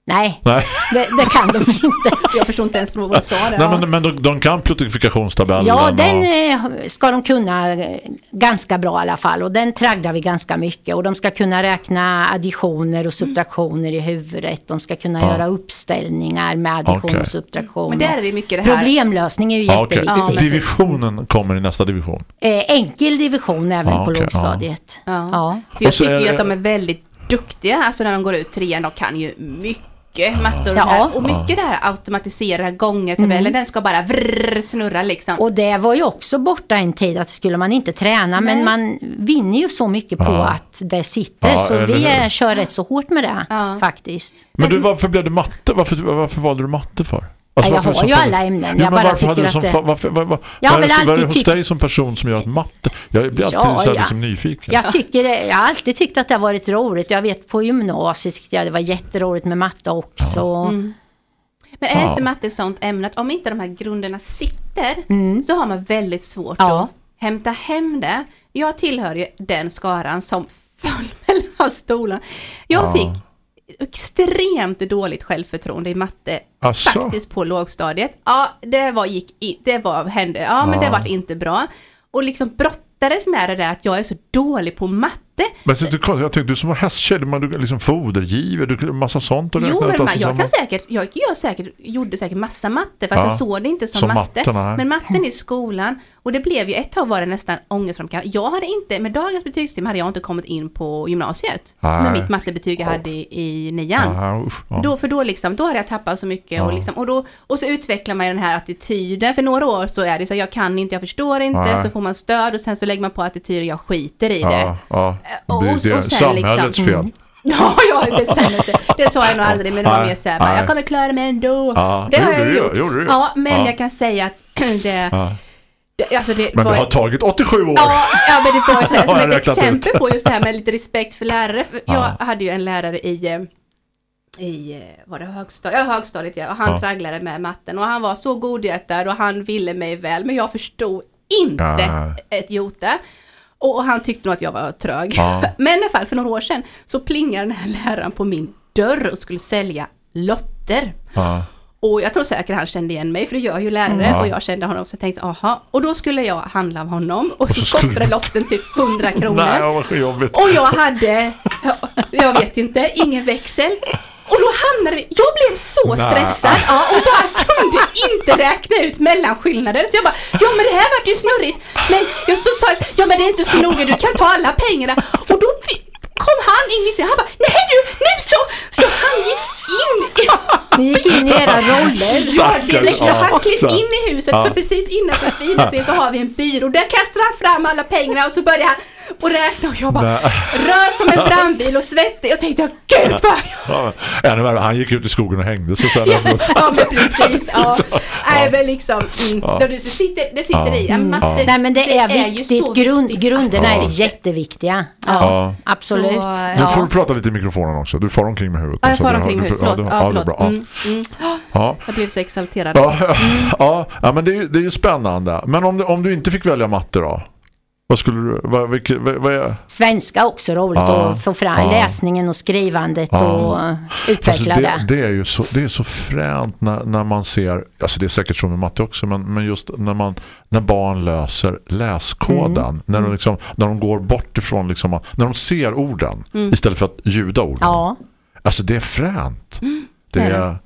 Nej, Nej, det, det kan de inte. Jag förstår inte ens vad du sa där. Nej Ja. men, men de, de kan pluttifikationstabellen Ja, den och, eh, ska de kunna eh, ganska bra i alla fall och den tragglar vi ganska mycket och de ska kunna räkna additioner och subtraktioner i huvudet. De ska kunna göra uppställningar med addition Okej. och subtraktion. Men där är det mycket det här. Problemlösning är ju ja, jätteviktigt. Divisionen kommer i nästa division. Eh, enkel division även Ja, på lågstadiet. Ja. Ja. För jag tycker är ju det- att de är väldigt duktiga, alltså när de går ut trean, de kan ju mycket matte och, det Ja. här. och mycket det här automatisera gångertabellen, den ska bara vrrr, snurra liksom. Och det var ju också borta en tid att skulle man inte träna men Nej. man vinner ju så mycket på Ja. att det sitter Ja, så vi hur? kör rätt så hårt med det Ja. faktiskt. Men du, varför blev det matte? Varför, varför valde du matte för? Ja, jag har ju alla ämnen. Jo, Jag bara tycker du att som varför, vad, vad, Jag har väl alltid hos tyckt- dig som person som gör att matte? Jag blir alltid Ja, så här, ja. liksom nyfiken. Jag, tycker det, jag har alltid tyckt att det har varit roligt. Jag vet på gymnasiet tyckte jag det var jätteroligt med matte också. Men är Ja. inte matte ett sånt ämne att om inte de här grunderna sitter så har man väldigt svårt Ja. att hämta hem det. Jag tillhör ju den skaran som föll mellan stolarna. Jag Ja. fick extremt dåligt självförtroende i matte Asså? faktiskt på lågstadiet. Ja, det var, gick i, det var, hände, ja men det Ja. var inte bra. Och liksom brottades med det där att jag är så dålig på matte. Men så, jag tänkte, du som var hästtjej, man, du, liksom fodergiver, du massa sånt och Jo, men man, jag kan säkert, jag, jag säkert, gjorde säkert massa matte, fast Ja, jag såg det inte som, som matte. matte, nej. men matten i skolan, och det blev ju, ett tag var det nästan ångestframkallande. Jag hade inte, med dagens betygssystem hade jag inte kommit in på gymnasiet. Nej. Med mitt mattebetyg jag hade i, i nian. Ja, usch, ja. Då, för då, liksom, då hade jag tappat så mycket och, Ja. liksom, och, då, och så utvecklar man ju den här attityden. För några år så är det så jag kan inte, jag förstår inte, Nej. så får man stöd och sen så lägger man på attityder, jag skiter i det. Och- och- och sen samhällets liksom- fel. Ja, ja det, inte. det sa jag nog aldrig, men det var mer bara, nej. jag kommer klara mig ändå. Ja, det har jag ju, gjort. gjorde du. Ja, men Ja. jag kan säga att det, Ja. alltså det Men var... det har tagit 87 år. Ja, ja, men det var så här, som ett exempel på just det här med lite respekt för lärare. Jag hade ju en lärare i, eh, i eh, var det högstadiet? Ja, högstadiet ja. Och han Ja. tragglade med matten och han var så godhjärtad och han ville mig väl. Men jag förstod inte ett jota. Och och han tyckte nog att jag var trög. Ja. Men i alla fall för några år sedan så plingade den här läraren på min dörr och skulle sälja lotter. Ja. Och jag tror säkert han kände igen mig, för det gör ju lärare. Ja. Och jag kände honom, så jag tänkte, aha. Och då skulle jag handla av honom. Och, så så, skulle kostade du- lotten typ 100 kronor. Nej, vad jobbigt. Och jag hade, ja, jag vet inte, ingen växel. Och då hamnade vi, jag blev så stressad ja, och bara kunde inte räkna ut mellanskillnaden. Så jag bara, ja men det här vart ju snurrigt. Men jag stod och sa, ja men det är inte så noga, du kan ta alla pengarna. Och då kom han in i sig, han bara, nej du, nu så! Så han gick in i... Ni gick in i era roller. Ja, det är liksom, Ja, han klev så. in i huset Ja. för precis innanför finentrén så har vi en byrå. Där kastar han fram alla pengarna och så börjar han och räkna och jag bara rör som en brandbil och svettig och tänkte jag gud vad Ja, ännu värre, han gick ut i skogen och hängde sig sen Ja, efteråt. ja men precis. Ja. Nej men liksom, mm, Ja. det sitter, det sitter Ja. i. Ja, matte, Nej men det, är ju viktigt. så Grund, viktigt. grunderna Ja. är jätteviktiga. Ja, Ja. absolut. Så, Nu Ja. får du prata lite i mikrofonen också. Du far omkring med huvudet. Ja, jag far omkring med huvudet, Ja, förlåt. du- Ja, ja, det är förlåt. bra. Mm, mm. Ja. Jag blev så exalterad. Ja, ja, ja, men det är, ju- det är ju spännande. Men om du, om du inte fick välja matte då? Vad skulle du... Vad, vilket, vad, vad är... Svenska också roligt Ja. att få fram. Ja. Läsningen och skrivandet Ja. och eh, utveckla Alltså det. det, det är ju så, det är så fränt när, när man ser, alltså det är säkert så med matte också, men, men just när, man, när barn löser läskoden, Mm. när, de liksom, när de går bort ifrån, liksom, när de ser orden istället för att ljuda orden. Ja. Alltså det är fränt. Är, det?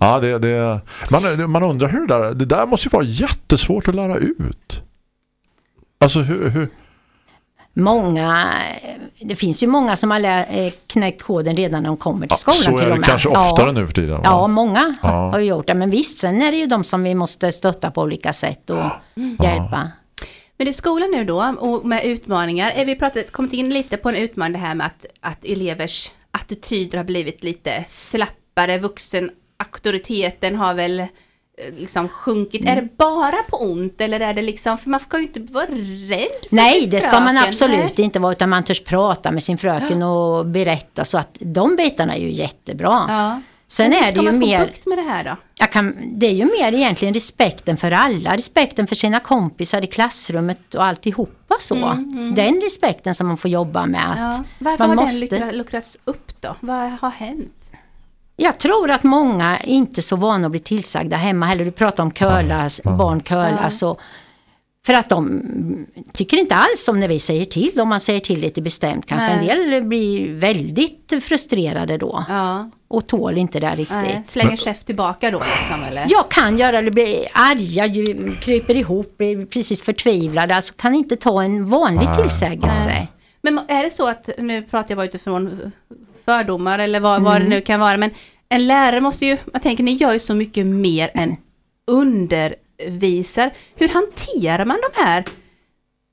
ja, det, det, man, man undrar hur det där, det där måste ju vara jättesvårt att lära ut. Alltså hur, hur Många, det finns ju många som har eh, knäckt koden redan när de kommer till skolan så till är det kanske Ja. oftare nu för tiden. va? Ja, många Ja. har ju gjort det. Men visst, sen är det ju de som vi måste stötta på olika sätt och hjälpa. Men i skolan nu då, och med utmaningar, är vi pratat, kommit in lite på en utmaning det här med att, att elevers attityder har blivit lite slappare, vuxenauktoriteten har väl eh, liksom sjunkit. Är det bara på ont eller är det liksom, för man ska ju inte vara rädd för Nej, det ska man absolut Nej. inte vara, utan man törs prata med sin fröken och berätta. Så att de bitarna är ju jättebra. Ja. Sen är det ju mer... med det här då? Jag kan, det är ju mer egentligen respekten för alla, respekten för sina kompisar i klassrummet och alltihopa så. Den respekten som man får jobba med. Att Mm, Ja. Varför har måste, den luckra, luckrats upp då? Vad har hänt? Jag tror att många är inte så vana att bli tillsagda hemma heller. Du pratar om curlas, barn curlas och för att de tycker inte alls om när vi säger till, om man säger till lite bestämt kanske. Nej. En del blir väldigt frustrerade då Ja, och tål inte det riktigt. nej. slänger käft tillbaka då liksom eller? Jag kan göra det, blir arga, kryper ihop, blir precis förtvivlade. Alltså kan inte ta en vanlig tillsägelse. Men är det så att, nu pratar jag bara utifrån fördomar eller vad, vad Mm. det nu kan vara, men en lärare måste ju, jag tänker ni gör ju så mycket mer än undervisar. Hur hanterar man de här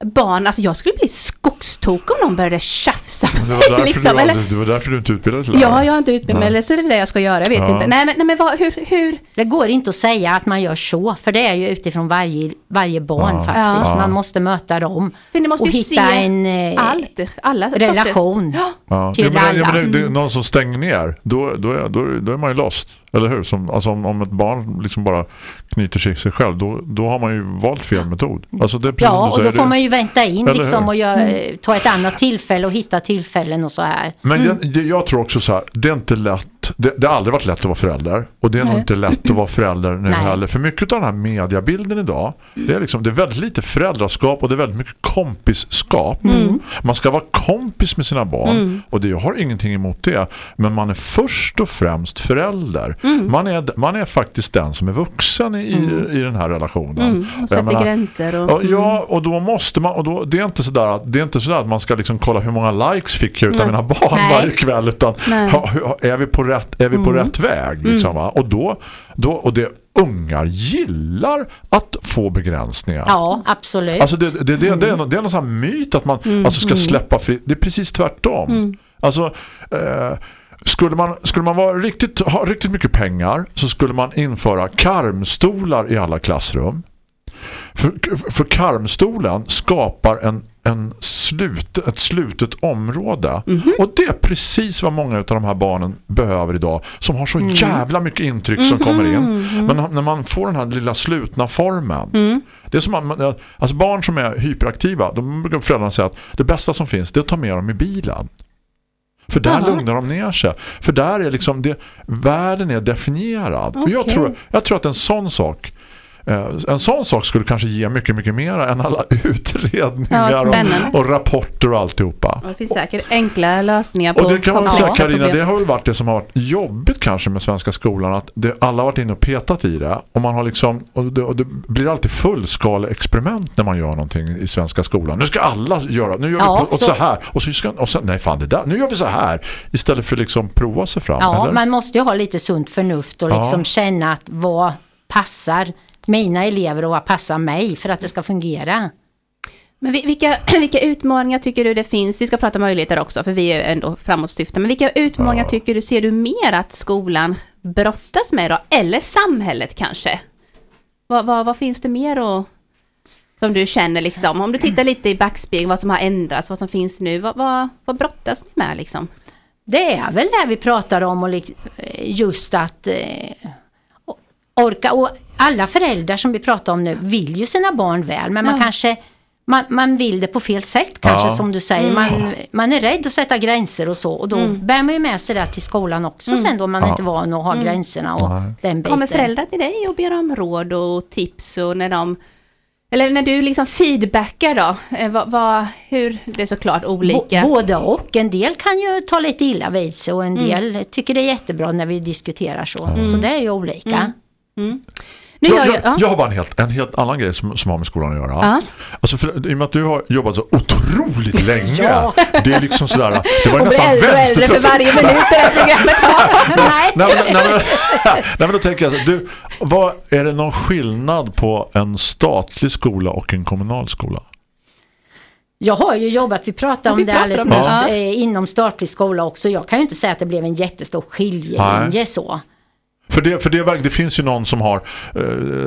barnen? Alltså jag skulle bli skogstokig om någon började tjafsa med Det mig. var, därför liksom, du, eller? det var därför du inte utbildade dig till Ja, jag har inte utbildning mig, eller så är det det jag ska göra, jag vet Ja. inte. Nej men, nej, men vad, hur, hur? Det går inte att säga att man gör så, för det är ju utifrån varje, varje barn Ja. faktiskt. Ja. Man måste möta dem För ni måste och ju hitta se en eh, allt, alla relation. till Ja, men, ja, alla. men det, det, någon som stänger ner, då, då, är, då, då är man ju lost. Eller hur? Som, alltså om, om ett barn liksom bara knyter sig sig själv, då, då har man ju valt fel metod. Alltså det Ja, och då får det- man ju vänta in Eller liksom hur? och göra, ta ett annat tillfälle och hitta tillfällen och så här. Men Mm. det, jag tror också så här, det är inte lätt, det, det har aldrig varit lätt att vara förälder. Och det är nog Nej. inte lätt att vara förälder nu Nej. heller. För mycket av den här mediebilden idag, det är, liksom, det är väldigt lite föräldraskap och det är väldigt mycket kompisskap. Mm. Man ska vara kompis med sina barn och det, jag har ingenting emot det. Men man är först och främst förälder. Mm. Man, är, man är faktiskt den som är vuxen i, i, i den här relationen. Mm, och sätter menar- gränser och... Ja, ja, och då måste man och då, det är inte sådär det är inte sådär att man ska liksom kolla hur många likes fick jag utav mina barn Nej. varje kväll utan ha- är vi på rätt är vi på rätt väg liksom, va? och då då och det ungar gillar att få begränsningar. Ja, absolut. Alltså det, det, det, det, är, nå- det är någon sån här myt att man alltså ska släppa fri. Det är precis tvärtom. Alltså eh, skulle man, skulle man vara riktigt, ha riktigt mycket pengar så skulle man införa karmstolar i alla klassrum. För, för karmstolen skapar en, en slut, ett slutet område. Och det är precis vad många av de här barnen behöver idag som har så jävla mycket intryck som kommer in. Men när man får den här lilla slutna formen. Det är som man, man- alltså barn som är hyperaktiva, de brukar föräldrarna säga att det bästa som finns det är att ta med dem i bilen. För där lugnar de ner sig. För där är liksom det, världen är definierad. Och jag, tror, jag tror att en sån sak eh, en sån sak skulle kanske ge mycket, mycket mer än alla utredningar Ja, och, och rapporter och alltihopa. Ja, Det finns säkert enkla lösningar på Och det kan man säga Karina, det har väl varit det som har varit jobbigt kanske med svenska skolan att det, alla har varit inne och petat i det och man har liksom och det, och det blir alltid fullskala experiment när man gör någonting i svenska skolan. Nu ska alla göra, nu gör Ja, vi och så, så- här och så ska och sen, nej fan det där, nu gör vi så här istället för liksom prova sig fram. Ja, eller? man måste ju ha lite sunt förnuft och liksom Ja. känna att vad passar mina elever och vad passar mig för att det ska fungera. Men vi- vilka, vilka utmaningar tycker du det finns? Vi ska prata möjligheter också, för vi är ändå framåtsyftande. Men vilka utmaningar tycker du, ser du mer att skolan brottas med då? Eller samhället kanske? Vad, vad, vad finns det mer och som du känner liksom? Om du tittar lite i backspegeln, vad som har ändrats, vad som finns nu, vad, vad, vad brottas ni med liksom? Det är väl det vi pratar om och lik- just att eh, orka. Och alla föräldrar som vi pratar om nu vill ju sina barn väl, men man Ja. kanske man, man vill det på fel sätt kanske Ja. som du säger. Man, man är rädd att sätta gränser och så och då bär man ju med sig det till skolan också sen då man Ja. inte är van att ha gränserna och den biten. Kommer föräldrar till dig och ber om råd och tips och när de Eller när du liksom feedbackar då, eh, vad, vad, hur, det är såklart olika. Bo- Både och. En del kan ju ta lite illa vid sig och en Mm. del tycker det är jättebra när vi diskuterar så. Så det är ju olika. Nu Jag, jag, jag, ja. jag har bara en helt, en helt annan grej som, som har med skolan att göra. Ja. Alltså för, I och med att du har jobbat så otroligt länge. Ja. Det är liksom sådär, det var och nästan äldre för varje minut det här programmet. Nej. Nej men, nej, men, nej men då tänker jag så, du, vad, är det någon skillnad på en statlig skola och en kommunal skola? Jag har ju jobbat, vi pratade om vi det alldeles om det. nyss, Ja. eh, inom statlig skola också. Jag kan ju inte säga att det blev en jättestor skiljelinje Nej. så. För det, för det, det finns ju någon som har eh,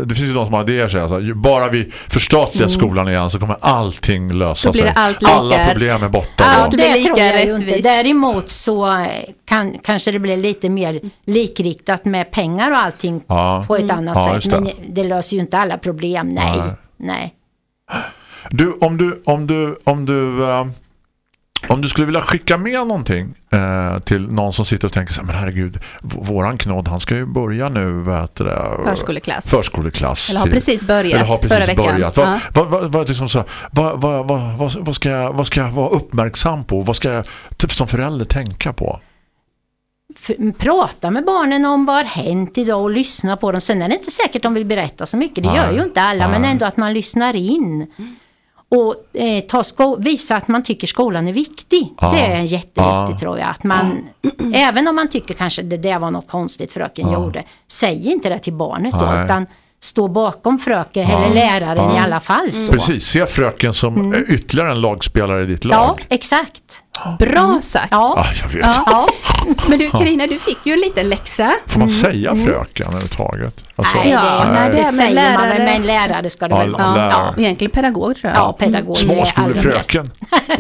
det finns ju någon som har det alltså, ju- bara vi förstatligar skolan igen så kommer allting lösa sig. allt. Alla problem är borta. Ja, då. det blir lika tror jag ju inte. rättvist. Däremot så eh, kan, kanske det blir lite mer likriktat med pengar och allting Ja. på ett annat Ja, sätt. det. Men det löser ju inte alla problem, nej. Nej. nej. Du, om du, om du, om du, eh, om du skulle vilja skicka med någonting eh, till någon som sitter och tänker så här, men herregud, våran knodd, han ska ju börja nu, heter det? Förskoleklass. Förskoleklass. Eller har till- precis börjat Eller har precis förra veckan. börjat. Vad, Ja. vad, vad, vad, liksom så, här, vad, vad, vad, vad, vad, ska jag, vad ska jag vara uppmärksam på? Vad ska jag typ, som förälder tänka på? F- prata med barnen om vad har hänt idag och lyssna på dem. Sen är det inte säkert de vill berätta så mycket, det Nej. gör ju inte alla, men Nej. ändå att man lyssnar in. Och eh, ta sko- visa att man tycker skolan är viktig. Ja. Det är jätteviktigt Ja. tror jag. Att man, även om man tycker kanske det där var något konstigt fröken gjorde, säg inte det till barnet då, utan stå bakom fröken eller läraren i alla fall. Så. Precis, se fröken som eh, ytterligare en lagspelare i ditt Mm. Ja, lag. exakt. Bra sagt. Ja. Ah, jag vet. Ja. Men du Karina, du fick ju en liten läxa. Får man säga fröken överhuvudtaget? Alltså, Nej, det, Ja, nej, det, det är med säger man väl, lärare. men lärare ska Ja, väl vara. lärare. Ja, Egentligen pedagog tror jag. ja pedagog. Småskolefröken.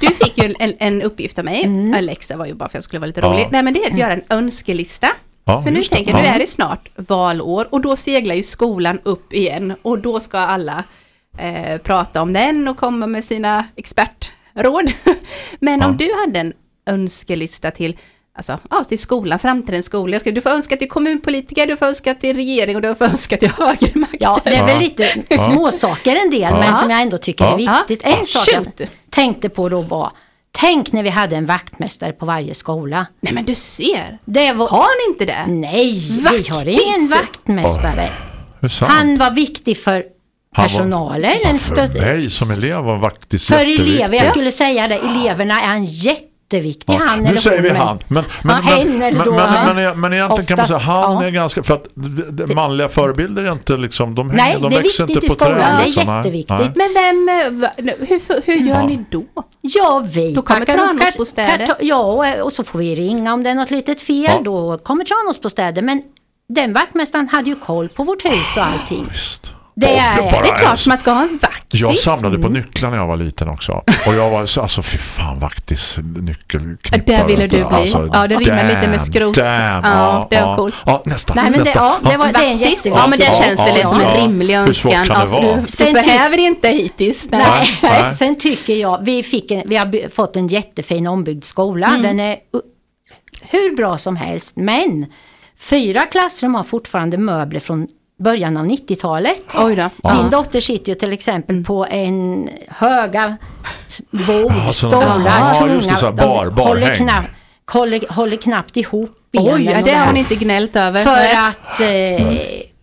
Du fick ju en, en, en uppgift av mig. Mm. Läxa var ju bara för att jag skulle vara lite Ja. rolig. Nej men det är att göra en önskelista. Ja, För nu tänker jag, nu Ja. är det snart valår och då seglar ju skolan upp igen och då ska alla eh, prata om den och komma med sina expertråd. Men om du hade en önskelista till, alltså, ja, till skolan, framtidens skola. Du får önska till kommunpolitiker, du får önska till regering och du får önska till högre makt. Ja, det är Ja. väl lite småsaker en del, Ja. men som jag ändå tycker är Ja. viktigt. Ja, En sak jag tänkte på då var, tänk när vi hade en vaktmästare på varje skola. Nej men du ser, Det var, har ni inte det? nej, vi Vaktis. har ingen vaktmästare. Det är sant. Han var viktig för Han var- personalen. Ja, en för mig som elev var faktiskt för elever, jag skulle säga det, eleverna är han jätteviktig. Ja, Han nu eller säger hon, vi men- han. Men, men, Ja, men, då, men, men, men egentligen kan man säga Oftast, han ja. är ganska... För att manliga förebilder är inte liksom... De, Nej, hänger, de det är växer viktigt inte i skolan, träd. det är liksom. Nej, jätteviktigt. nej. Men vem, eh, hur, hur gör Ja. ni då? Ja, vi Då kommer Tranåsbostäder. Ja, och så får vi ringa om det är något litet fel. Ja. Då kommer Tranåsbostäder. Men den vaktmästaren hade ju koll på vårt hus och allting. Visst. Det Ja, är- bara Det är klart man ska ha en vaktis. Jag samlade på nycklar när jag var liten också. Och jag var så, alltså fy fan vaktis nyckelknippare. Där ville du bli. Ja, det rimmar lite med skrot. Damn, Ja, det var coolt. Ja, nästa. Nej, men det- nästa. ja, det var- det är en Vaktis? jätteviktig- Ja, men det Ja, känns ja, väl ja, som en ja. rimlig Hur svårt önskan. kan det Ja, vara? Du, Sen förhäver inte hittills. Nej. Nej, nej. Sen tycker jag, vi, fick en, vi har fått en jättefin ombyggd skola. Mm. Den är hur bra som helst. Men fyra klassrum har fortfarande möbler från början av 90-talet. Oj då. Din dotter sitter ju till exempel på en höga bord, stolar, Ja, tunga. just det, så här de bar- håller, knappt, håller, håller knappt ihop benen. Oj, det har ni inte gnällt över. För att eh,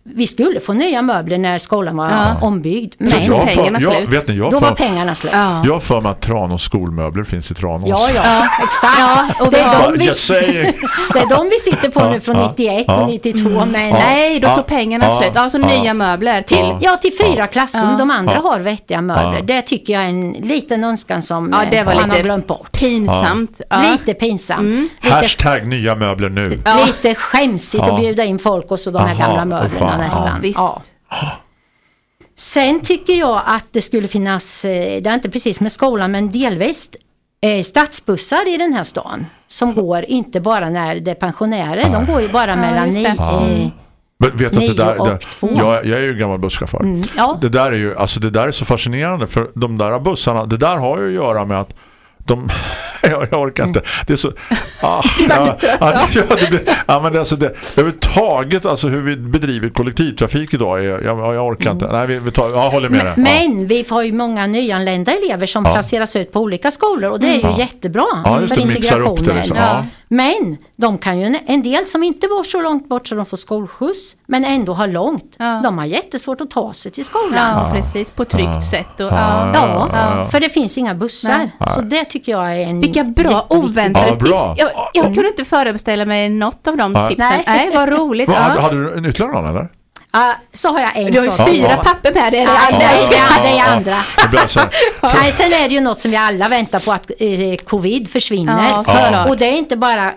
vi skulle få nya möbler när skolan var Ja. ombyggd. Men För jag för, pengarna jag, slut. vet ni, jag då var för, pengarna slut. Ja. jag för mig att Tranås skolmöbler finns i Tranås. Ja, ja, exakt. Ja, och det, är har- de vi, Jag det är de vi sitter på nu från ja, 91 ja. och 92. Men Nej, då tog pengarna slut. Alltså Ja. nya möbler till. Ja. Till fyra klassrum. De andra har vettiga möbler. Det tycker jag är en liten önskan som Ja, det eh, var han har lite glömt bort. Pinsamt. Ja. Lite pinsamt. Lite, Hashtag nya möbler nu. Ja. lite skämsigt Ja. att bjuda in folk och så de här Aha, gamla möblerna fan. nästan. Ja, visst. Sen tycker jag att det skulle finnas, eh, det är inte precis med skolan men delvis eh, stadsbussar i den här stan. Som går inte bara när det är pensionärer, de går ju bara mellan just ni, det. eh, Men vet att det Nio där, och det, två. jag, jag är ju gammal busschaufför. ja. Det där är ju alltså det där är så fascinerande för de där bussarna, det där har ju att göra med att de jag, jag orkar inte. Det är så... Ah, ja, ja, det, blir, ja, men det, alltså det, överhuvudtaget alltså hur vi bedriver kollektivtrafik idag, är, jag, jag, jag orkar inte. Nej, vi, vi tar, jag håller med dig. Men, Ja. men vi har ju många nyanlända elever som Ja. placeras ut på olika skolor och det är ju Ja. jättebra Ja, just för det, integrationen. liksom. Ja. Men de kan ju, en del som inte bor så långt bort så de får skolskjuts men ändå har långt, Ja. de har jättesvårt att ta sig till skolan. Ja, precis. På tryggt sätt. Och, Ja, ja. Ja, ja, ja. för det finns inga bussar. Nej. Så det tycker jag är en Vilka bra oväntade Ja, bra. tips. Jag, jag kunde inte föreställa mig något av de Nej. tipsen. Nej. Nej, vad roligt. Ja. hade du en ytterligare någon eller? Ja, så har jag en Du har ju fyra Ja. papper med dig. Ja, Ja, det är Ja, det ja, ja. andra. Det här, Nej, sen är det ju något som vi alla väntar på att eh, covid försvinner. Ja. Och det är inte bara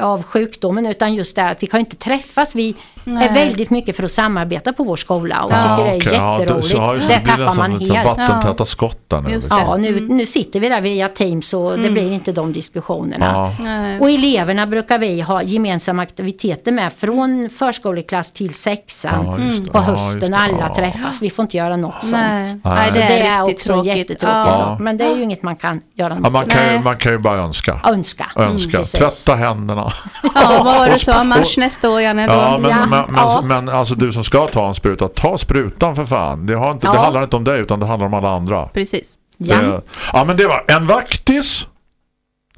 av sjukdomen utan just det att vi kan inte träffas. Vi Nej. är väldigt mycket för att samarbeta på vår skola och Ja, tycker det är okej, ja, det- jätteroligt. så så det blir tappar man helt. vattentäta skott där nu. Liksom. Ja, nu, nu sitter vi där via Teams och det blir inte de diskussionerna. Ja. Och eleverna brukar vi ha gemensamma aktiviteter med från förskoleklass till sexan Ja, det. på Ja, hösten. det. alla Ja. träffas. Vi får inte göra något Nej. sånt. Nej, Så det det är är riktigt också tråkigt. jättetråkig Ja. Men det är ju inget man kan göra Ja, något man, kan ju, man kan ju bara önska. önska. Önska. precis. Tvätta händerna. Ja, vad var det sp- Mars nästa år, Janne? Ja, men, Ja. Men, Ja. men alltså du som ska ta en spruta, ta sprutan för fan. Det, har inte, det Ja. handlar inte om dig utan det handlar om alla andra. Precis. Ja. Det, ja, men det var en vaktis.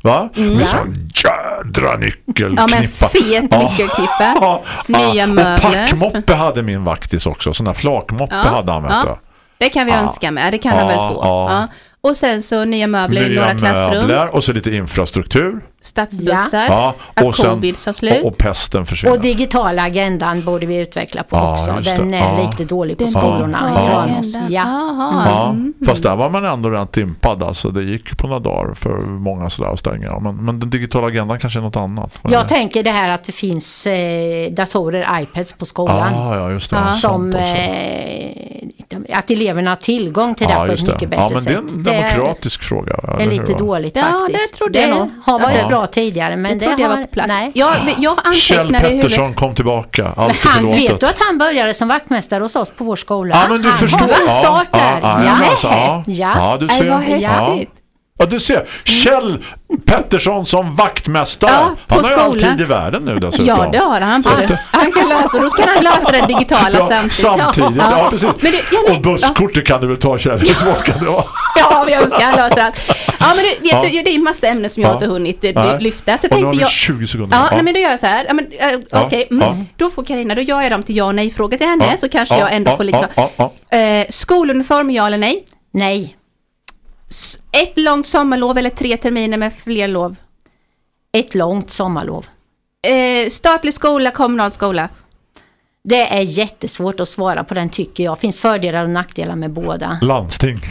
Va? Med sån jädra nyckelknippa. Ja, men fet Ja. nyckelknippa. Ja, Nya ja. möbler. Och packmoppe hade min vaktis också. Sån där flakmoppe Ja. hade han vet Ja. Det kan vi Ja. önska med. Det kan han Ja, väl få. Ja. Ja. Och sen så nya möbler i Nya några klassrum. möbler och så lite infrastruktur. Stadsbussar. Ja. Och, sen, och, och pesten försvinner. Och digitala agendan borde vi utveckla på Ja, också. Den är Ja. lite dålig på Den skolorna i agendan. Ja. Jaha. Ja, Mm. fast där var man ändå rent impad. Alltså, det gick på några dagar för många sådär att stänga. Men, men den digitala agendan kanske är något annat. Jag tänker det här att det finns eh, datorer, iPads på skolan. ah, ja, just det. Ja. Ja. som eh, att eleverna har tillgång till det Ja, på ett det. mycket bättre Ja, men det är sätt. en demokratisk fråga. Det är lite hur? dåligt Ja, faktiskt. det trodde jag nog. har varit Ja. bra tidigare men Det det, har... var på plats. Nej. Jag, jag Kjell. Pettersson kom tillbaka. Allt är Han, vet du att han började som vaktmästare hos oss på vår skola? Ja, men du han förstår. har sin Ja, start ja, där. ja, ja. alltså, ja. ja. Ja, du ser. vad häftigt. Ja. Ja, du ser. Kjell Pettersson som vaktmästare. Ja, han har ju all tid i världen nu dessutom. Ja, det har han. Att- Han kan lösa, då kan han lösa det digitala Ja, samtidigt. samtidigt. Ja, precis. Men du, Jenny, och busskortet kan du väl ta Kjell? Hur svårt kan det vara? Ja, jag önskar han löser allt. Ja, men du, vet Ja. du, det är en massa ämnen som jag Ja. inte har hunnit lyfta. Så Och nu har vi jag... 20 sekunder. Ja, nej, men då gör jag så här. Ja, men, äh, Ja, Okej, mm. ja. då får Carina, då gör jag dem till ja och nej-frågor till henne, Ja, så kanske ja, jag ändå ja, får liksom... ja, ja, Eh, skoluniform, ja eller nej? Nej. S- Ett långt sommarlov eller tre terminer med fler lov? Ett långt sommarlov. Eh, statlig skola, kommunal skola? Det är jättesvårt att svara på den tycker jag. finns fördelar och nackdelar med båda. Landsting.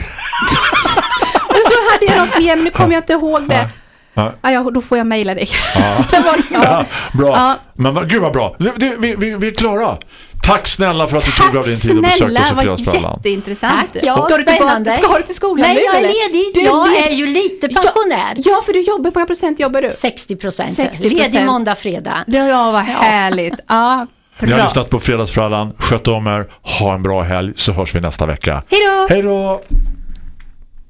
Så hade jag något mer, men nu kommer jag inte ihåg det. Ja. Ja, ja, då får jag mejla dig. Ja. Ja, bra. Ja. Men vad- gud vad bra. Vi, vi, vi är klara. Tack snälla för att du tog av din tid och besökte vad Fredagsfrallan. jätteintressant. Tack, ja, Ska du spännande. Ska du till skolan Nej, nu jag är eller? ledig. Du är jag ledig. är ju lite pensionär. Ja, för du jobbar, på många procent jobbar du? 60 procent. 60%. Ledig måndag, fredag. Ja, vad härligt. Ja, Ni har lyssnat på Fredagsfrallan. Sköt om er. Ha en bra helg så hörs vi nästa vecka. Hej då! Hej då!